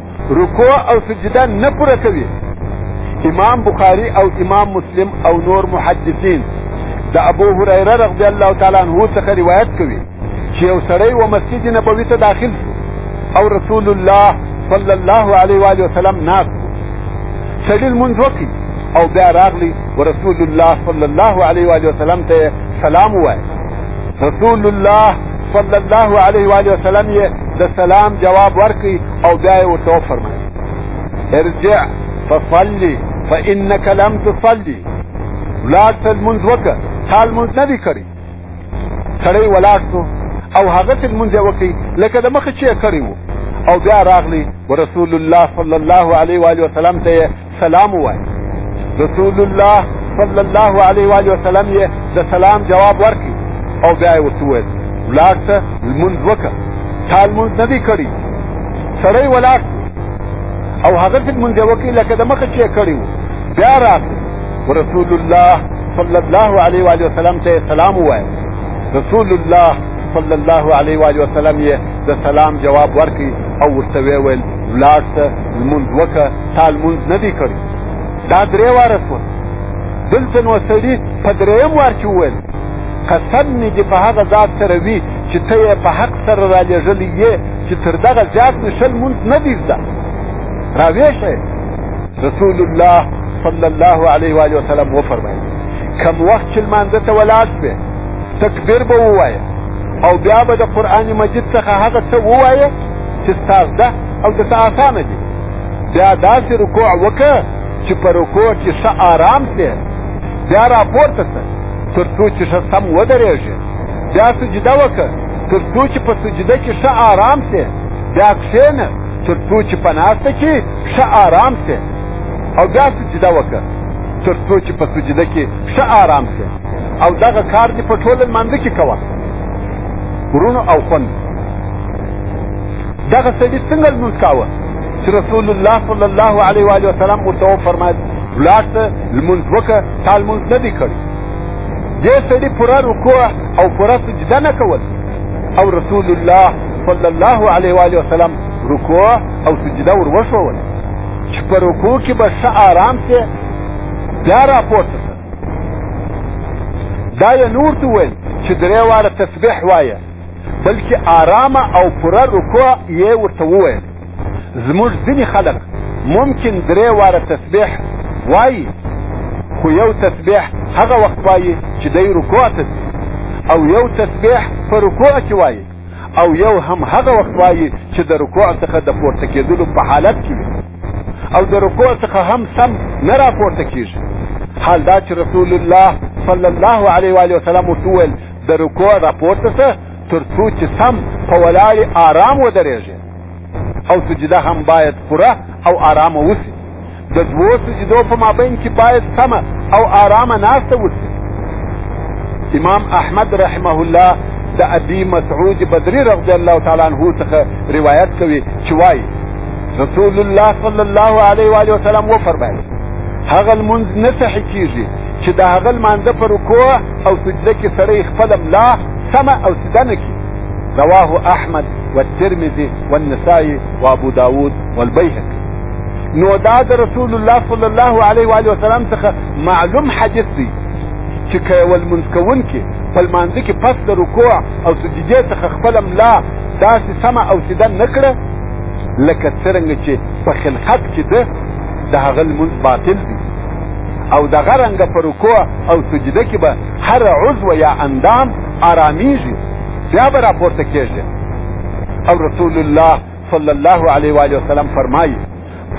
رکوع او سجده نه پوره کوي امام بخاری او امام مسلم او نور محدثین د ابو هريره رضی الله تعالی عنه څخه روایت کوي چې یو سړی و مسجد نبوي ته داخل او رسول الله صلی الله علیه و علیه وسلم ناس سړی لمونځ وکړي او بیا راغلی ورسول الله صلی الله علیه و علیه وسلم ته سلام وایي رسول الله صلی الله علیه و آله وسلم یې د سلام جواب ورکړي او بیا یې ورته وفرمایي ارجع فصلي فانك لم تصلي ولاړ ته لمونځ وکړه تا لمونځ نه دی کړی سړی ولاړ شو او هغه ته لمونځ یې وکړي لکه د مخه چې یې کړی وو او بیا راغلی ورسول الله صلی الله علیه و آله وسلم ته سلام ووایه رسول الله صلی الله علیه و آله وسلم یې د سلام جواب ورکړي او بیا یې ورته وویل ولاړ شه لمونځ وکړه تا لمونځ نه دی کړی سړی ولاړ او هغه چې لمونځ یې وکړي لکه د مخه چې یې کړی و بیا راغی رسول الله صلی الله علیه و آله وسلم ته یې سلام ووایه رسول الله صلی الله علیه و آله وسلم یې د سلام جواب ورکړي او ورته ویې ویل ولاړ شه لمونځ وکړه تا لمونځ نه دی کړی دا درې واره شول دلته نو سړي په درېیم وار کې وویل قسم مې دې په هغه ذات سره وي چې ته یې په حق سره رالیږلی یې چې تر دغه زیات مې ښه لمونځ نه دی زده راویې شه رسول الله صلی الله علیه و آله وسلم وفرمایل کم وخت چې لمانځه ته ولاړ شوې تکبیر به ووایه او بیا به د قرآن مجید څخه هغه څه ووایه چې ستا زده او درته اسانه دي بیا داسې رکوع وکړه چې په رکوع کې ښه آرام سې بیا راپورته سه تر څو چې ښه سم ودرېږې بیا سجده وکړه تر څو چې په سجده کې ښه آرام سې بیا کښېنه تر څو چې په ناسته کې ښه آرام سې او بیا سجده وکړه تر څو چې په سجده کې ښه آرام سې او دغه کار دې په ټوله لمانځه کې کوه ورونو او خوند دغه سړي څنګه لمونځ کاوه چې رسول الله صلی الله علیه و وسلم ورته وفرمایل ولاړ ته لمونځ وکړه تا لمونځ نه دی کړی دې سړي پوره رکوع او پوره سجده نه کول او رسول الله صلی الله علیه و وسلم رکوع او سجده ور وښوول چې په رکوع کې به ښه آرام شي بیا راپورته شه دا یې نور ته وویل چې درې واره تسبیح وایه بلکې آرامه او پوره رکوع یې ورته وویل زموږ ځینې خلک ممکن درې واره تسبیح وایي خو یو تسبیح هغه وخت وایي چې دی رکوع ته ځي او یو تسبیح په رکوع کې وایي او یو هم هغه وخت وایي چې د رکوع څخه د پورته کېدلو په حالت کې وي او د رکوع څخه هم سم نه راپورته کېږي حال دا چې رسول الله صلی الله علیه و علیه وسلم ورته وویل د رکوع راپورته سه تر څو چې سم په ولاړې آرام ودرېږي او سجده هم باید پوره او آرامه وسی د دوو سجدو په مابین کې باید سمه او آرامه ناسته وسی امام احمد رحمه الله د ابي مسعود بدري رضی الله تعالی عنه څخه روایت کوي چې وايي رسول الله صلی الله علیه و علیه وسلم وفرمایل هغه المنز نه صحیح کیږي چې د هغه المانځه پر رکوع او سجده کې سړی خپل ملا سمه او سیده نه کړي رواه احمد والترمذي والنسائي وابو داود والبيهقي نو دا د رسول الله صلی الله علیه و علیه وسلم څخه معلوم حدیث دی چې که یو لمونځ کوونکی په لمانځه کې پس د رکوع او سجدې څخه خپله ملا داسې سمه او سیده نه کړه لکه څرنګه چې په خلقت کې ده د هغه لمونځ باطل دی او دغه رنګه په رکوع او سجده کې به هر عضو یا اندام آرامیږي بیا به راپورته کېږي او رسول الله صلی الله علیه و علیه وسلم فرمایي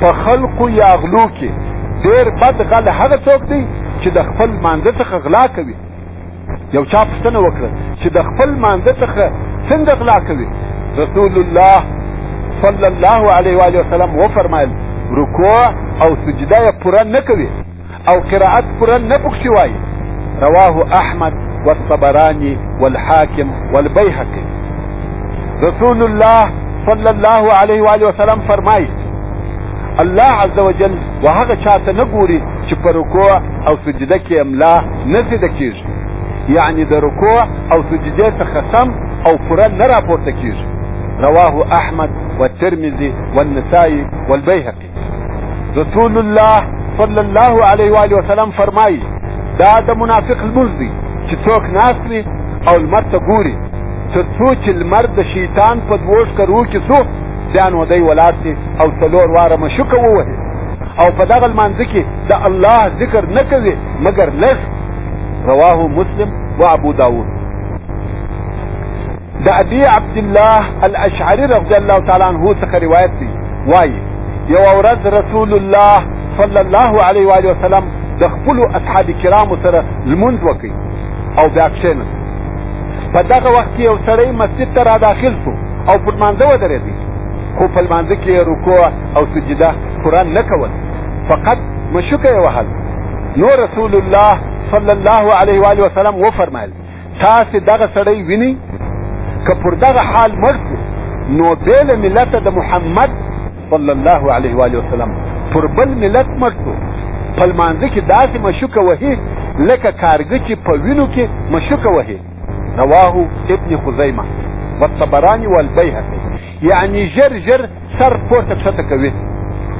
په خلقو یا غلو کې ډېر بد غل هغه څوک دی چې د خپل مانځه څخه غلا کوي یو چا پوښتنه وکړه چې د خپل مانده څخه څنګه غلا کوي رسول الله صلی الله علیه و علیه وسلم و فرمایل رکوع او سجده یې پوره نه کوي او قرائت پوره نه پکښې وایي رواه احمد والطبراني والحاکم والبيهقي رسول الله صلی الله علیه و علیه وسلم فرمایي الله عز وجل وهغه چاته نه ګوري چې په رکوع او سجده کې املا نه سیده کیږي یعنی د رکوع او سجده څخه سم او پوره نه راپورته کیږي رواه احمد والترمذي والنسائي والبيهقي رسول الله صلی الله علیه و آله وسلم فرمایي دا د منافق لمونځ دی چې څوک ناست وي او لمر ته ګوري تر څو چې لمر د شیطان په دوو ښکرو کې څو بیا نو دی ولاړ او څلور واره مشوکه ووهي او په دغه لمانځه کې د الله ذکر نه کوي مګر لږ رواه مسلم و ابو داود د ابي عبد الله الاشعري رضی الله تعالی عنه څخه روایت دی وایي یو ورځ رسول الله صلی الله علیه و علیه وسلم د خپل اصحاب کرامو سره لمونځ وکړي او بیا کښېنه په دغه وخت کې یو سړی مسجد ته را داخل شو او پر مانځه ودرېدی خو په لمانځه کې رکوع او سجده پوره نه کول فقط مشوکه یې وهل نو رسول الله صلی الله علیه و آله وسلم و فرمایل تاسو دغه سړی ویني که پر دغه حال مړ نو بیل ملت د محمد صلی الله علیه و آله وسلم پر بل ملت مړ شو په لمانځه کې داسې مشوکه وهي لکه کارګه چې په وینو کې مشوکه وهي رواه ابن خزیمه والطبراني والبيهقي یعنی ژر ژر سر پورته کښته کوي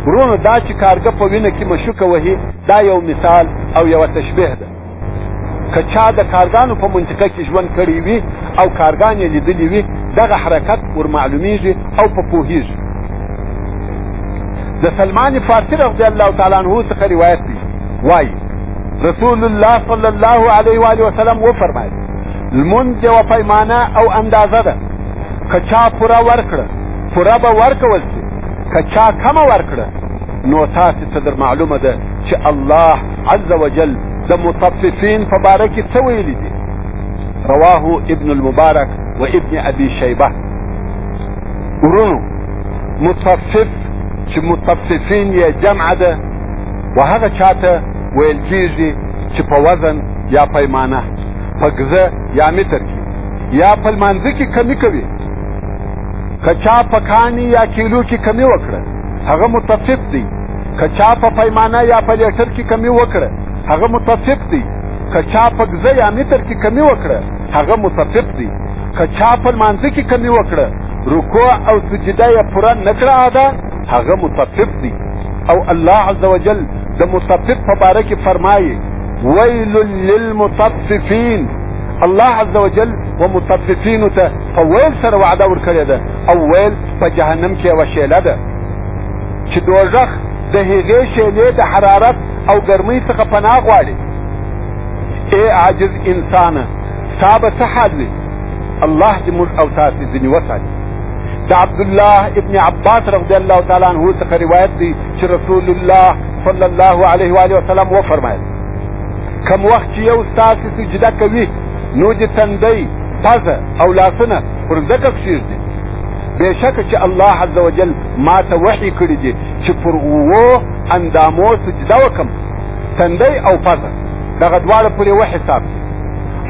ورونو دا چې کارګه په وینه کې مشوکه وهي دا یو مثال او یو تشبیه ده که چا د کارګانو په منطقه کې ژوند کړی وي او کارګان یې لیدلی وي دغه حرکت ور معلومیږي او په پوهیږي د سلمان فارسی رضی الله تعالی عنه څخه روایت دی وایي رسول الله صلی الله علیه و آله وسلم وفرمایل لمونځ یوه پیمانه او اندازه ده که چا پوره ورکړه پوره به ورکول شي که چا کمه ورکړه نو تاسو ته در معلومه ده چې الله عز وجل د مطففین په باره کې څه ویلي دي رواه ابن المبارک و ابن ابي شیبه ورونو مطفف چې مطففین یې جمع ده و هغه چاته ویل کیږي چې په وزن یا پیمانه په ګزه یا متر کې یا په لمانځه کې کمی کوي که چا په کاني یا کیلو کې کمی وکړه هغه متفق دی که چا په پیمانه یا په لیټر کې کمی وکړه هغه متفق دی که چا په ګزه یا متر کې کمی وکړه هغه متفق دی که چا په لمانځه کې کمی وکړه رکوع او سجده یې پوره نه کړه ادا هغه متفق دی او الله عز وجل د متفق په باره کې فرمایي ویل للمطففین الله عز وجل و مطففینو ته په ویل سره وعده ورکړې ده او ویل په جهنم کې یوه شیله ده چې دوزخ د هغې شیلې د حرارت او ګرمۍ څخه پناه غواړي ای عاجز انسانه ستا به څه حال وي الله دې موږ او تاسې ځینې وساتي د عبدالله ابن عباس رضی الله تعالی عنه څخه روایت دی چې رسول الله صلی الله علیه و وسلم وفرمایل کم وخت چې یو ستاسې سجده کوي نو د تندی پزه او لاسونه پر ځکه کښېږدي بېشکه چې الله عز وجل ما ته وحي کړي دي چې پر اوو اندامو سجده وکم تندی او پزه دغه دواړه پرې وحساب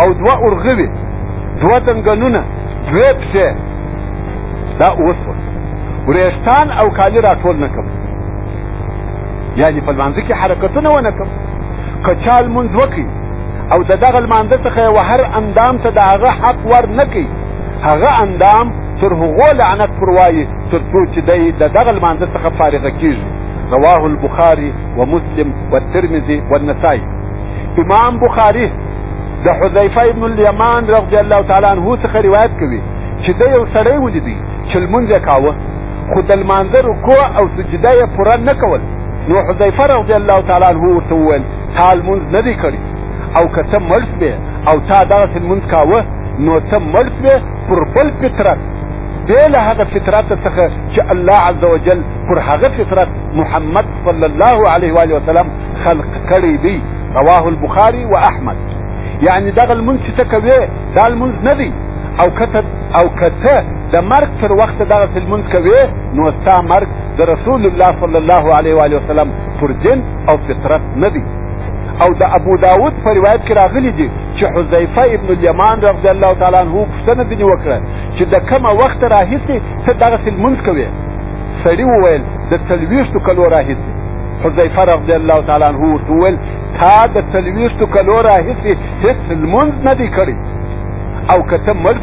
او دوه ارغوي دوه دنګنونه دوې پښې دا اوس وریښتان او کالي راټول نه کوم یعنی په لمانځه کې حرکتونه ونه کړم که چا لمونځ وکړي او د دغه لمانځه څخه یو هر اندام ته د هغه حق ور نه کوي هغه اندام تر هغو لعنت پر وایي تر څو چې دی د دغه لمانځه څخه فارغه کیږي رواه البخاري ومسلم والترمذي والنسائي امام بخاري د حذیفه ابن الیمان رضی الله تعالی عنه څخه روایت کوي چې د یو سړی ولیدي چې لمونځ یې کاوه خو د لمانځه رکوع او سجده یې پوره نه کول نو حذیفه رضی الله تعالی عنه ورته وویل تا لمونځ نه دی کړی او که ته مړ شوې او تا دغسې لمونځ کاوه نو ته مړ شوې پر بل فطرت بې له هغه فطرت څخه چې الله عز وجل پر هغه فطرت محمد صلی الله علیه و وسلم خلق کړی دی رواه البخاری و احمد یعنی دغه لمونځ چې ته کوې دا لمونځ نه دی او کته او کته د مرګ تر وخته دغسې لمونځ کوې نو ستا مرګ د رسول الله صلی الله علیه وآله وسلم پر دین او فطرت نه دی او د ابو داود په روایت کې راغلي دي چې حذیفه ابن الیمان رضی الله تعالی عنه پوښتنه ځینې وکړه چې د کومه وخته راهیسې ته دغسې لمونځ کوې سړي وویل د څلوېښتو کلو راهیسې حذیفه رضی الله تعالی عنه ورته وویل تا د څلوېښتو کلو راهیسې هېڅ لمونځ نه دی کړی او که ته مړ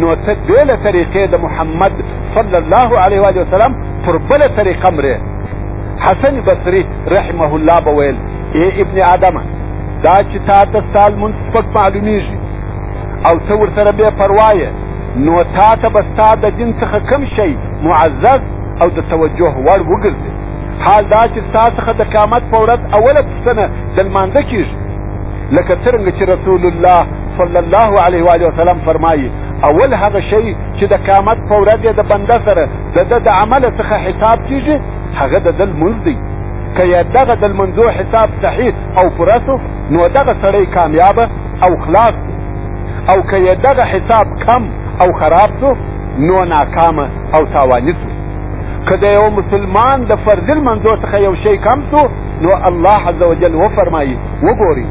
نو ته بې له طریقې د محمد صلی الله علیه وآله وسلم پر بله طریقه مرې حسن بصري رحمه الله به ویل ای ابن آدمه دا چې تا ته ستا لمونځ سپک معلومیږي او ته ورسره بې پروا یې نو تا ته به ستا د دین څخه کم شی معزز او د توجه وړ وګرځي حال دا چې ستا څخه د قیامت په ورځ اوله پوښتنه د لمانځه کېږي لکه څرنګه چې رسول الله صلی الله علیه و علیه وسلم فرمایي اول هغه شی چې د قیامت په ورځ د بنده سره د ده د عمل څخه حساب کیږي هغه د ده لمونځ دی که یې دغه د لمنځو حساب صحیح او پوره سو نو دغه سړی کامیابه او خلاص او که یې دغه حساب کم او خراب سو نو ناکامه او تاواني سو که د یو مسلمان د فرضي لمنځو څخه یو شی کم سو نو الله عز وجل وفرمایي وګوري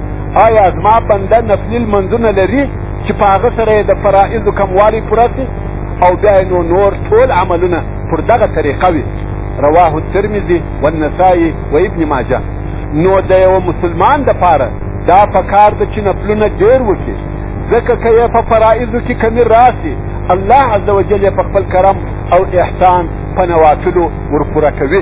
آیا زما بنده نفلي لمنځونه لري چې په هغه سره یې د فرایضو کموالی پوره سي او بیا یې نو نور ټول عملونه پر دغه طریقه وي رواه الترمذي والنسائي وابن ماجه نو د یوه مسلمان دپاره دا پکار ده چې نفلونه ډېر وکړي ځکه که یې په فرایضو کې کمی راسي الله عز وجل یې په خپل کرم او احسان په نوافلو ورپوره کوي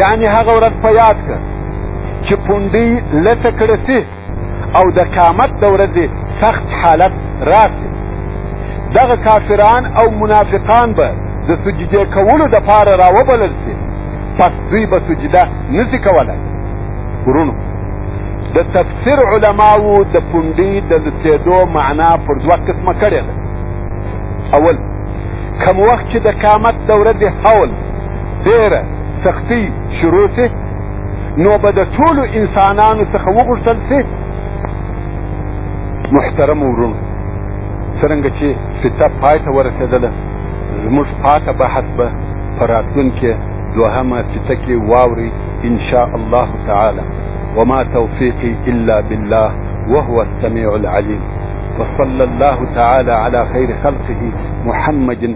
یعنی هغه ورځ په یاد کړه چې پونډۍ لته کړه سي او د قیامت د ورځې سخت حالت راسي دغه کافران او منافقان به د سجدې کولو د پاره راوبلل سي پس دوی به سجده نسی کولای ورونو د تفسیر علماو د پونډۍ د لڅېدو معنا پر دوه قسمه کړې ده اول کم وخت چې د قیامت د ورځې حول ډېره سختي شروع سي نو به د ټولو انسانانو څخه وغوښتل سي محترم ورونو څرنګه چې سته پای ته ورسېدله زموږ پاته بحث به په راتلونکې دوهمه سته کې واوري ان شاء الله تعالی وما توفيقي الا بالله وهو السميع العليم وصلى الله تعالى على خير خلقه محمد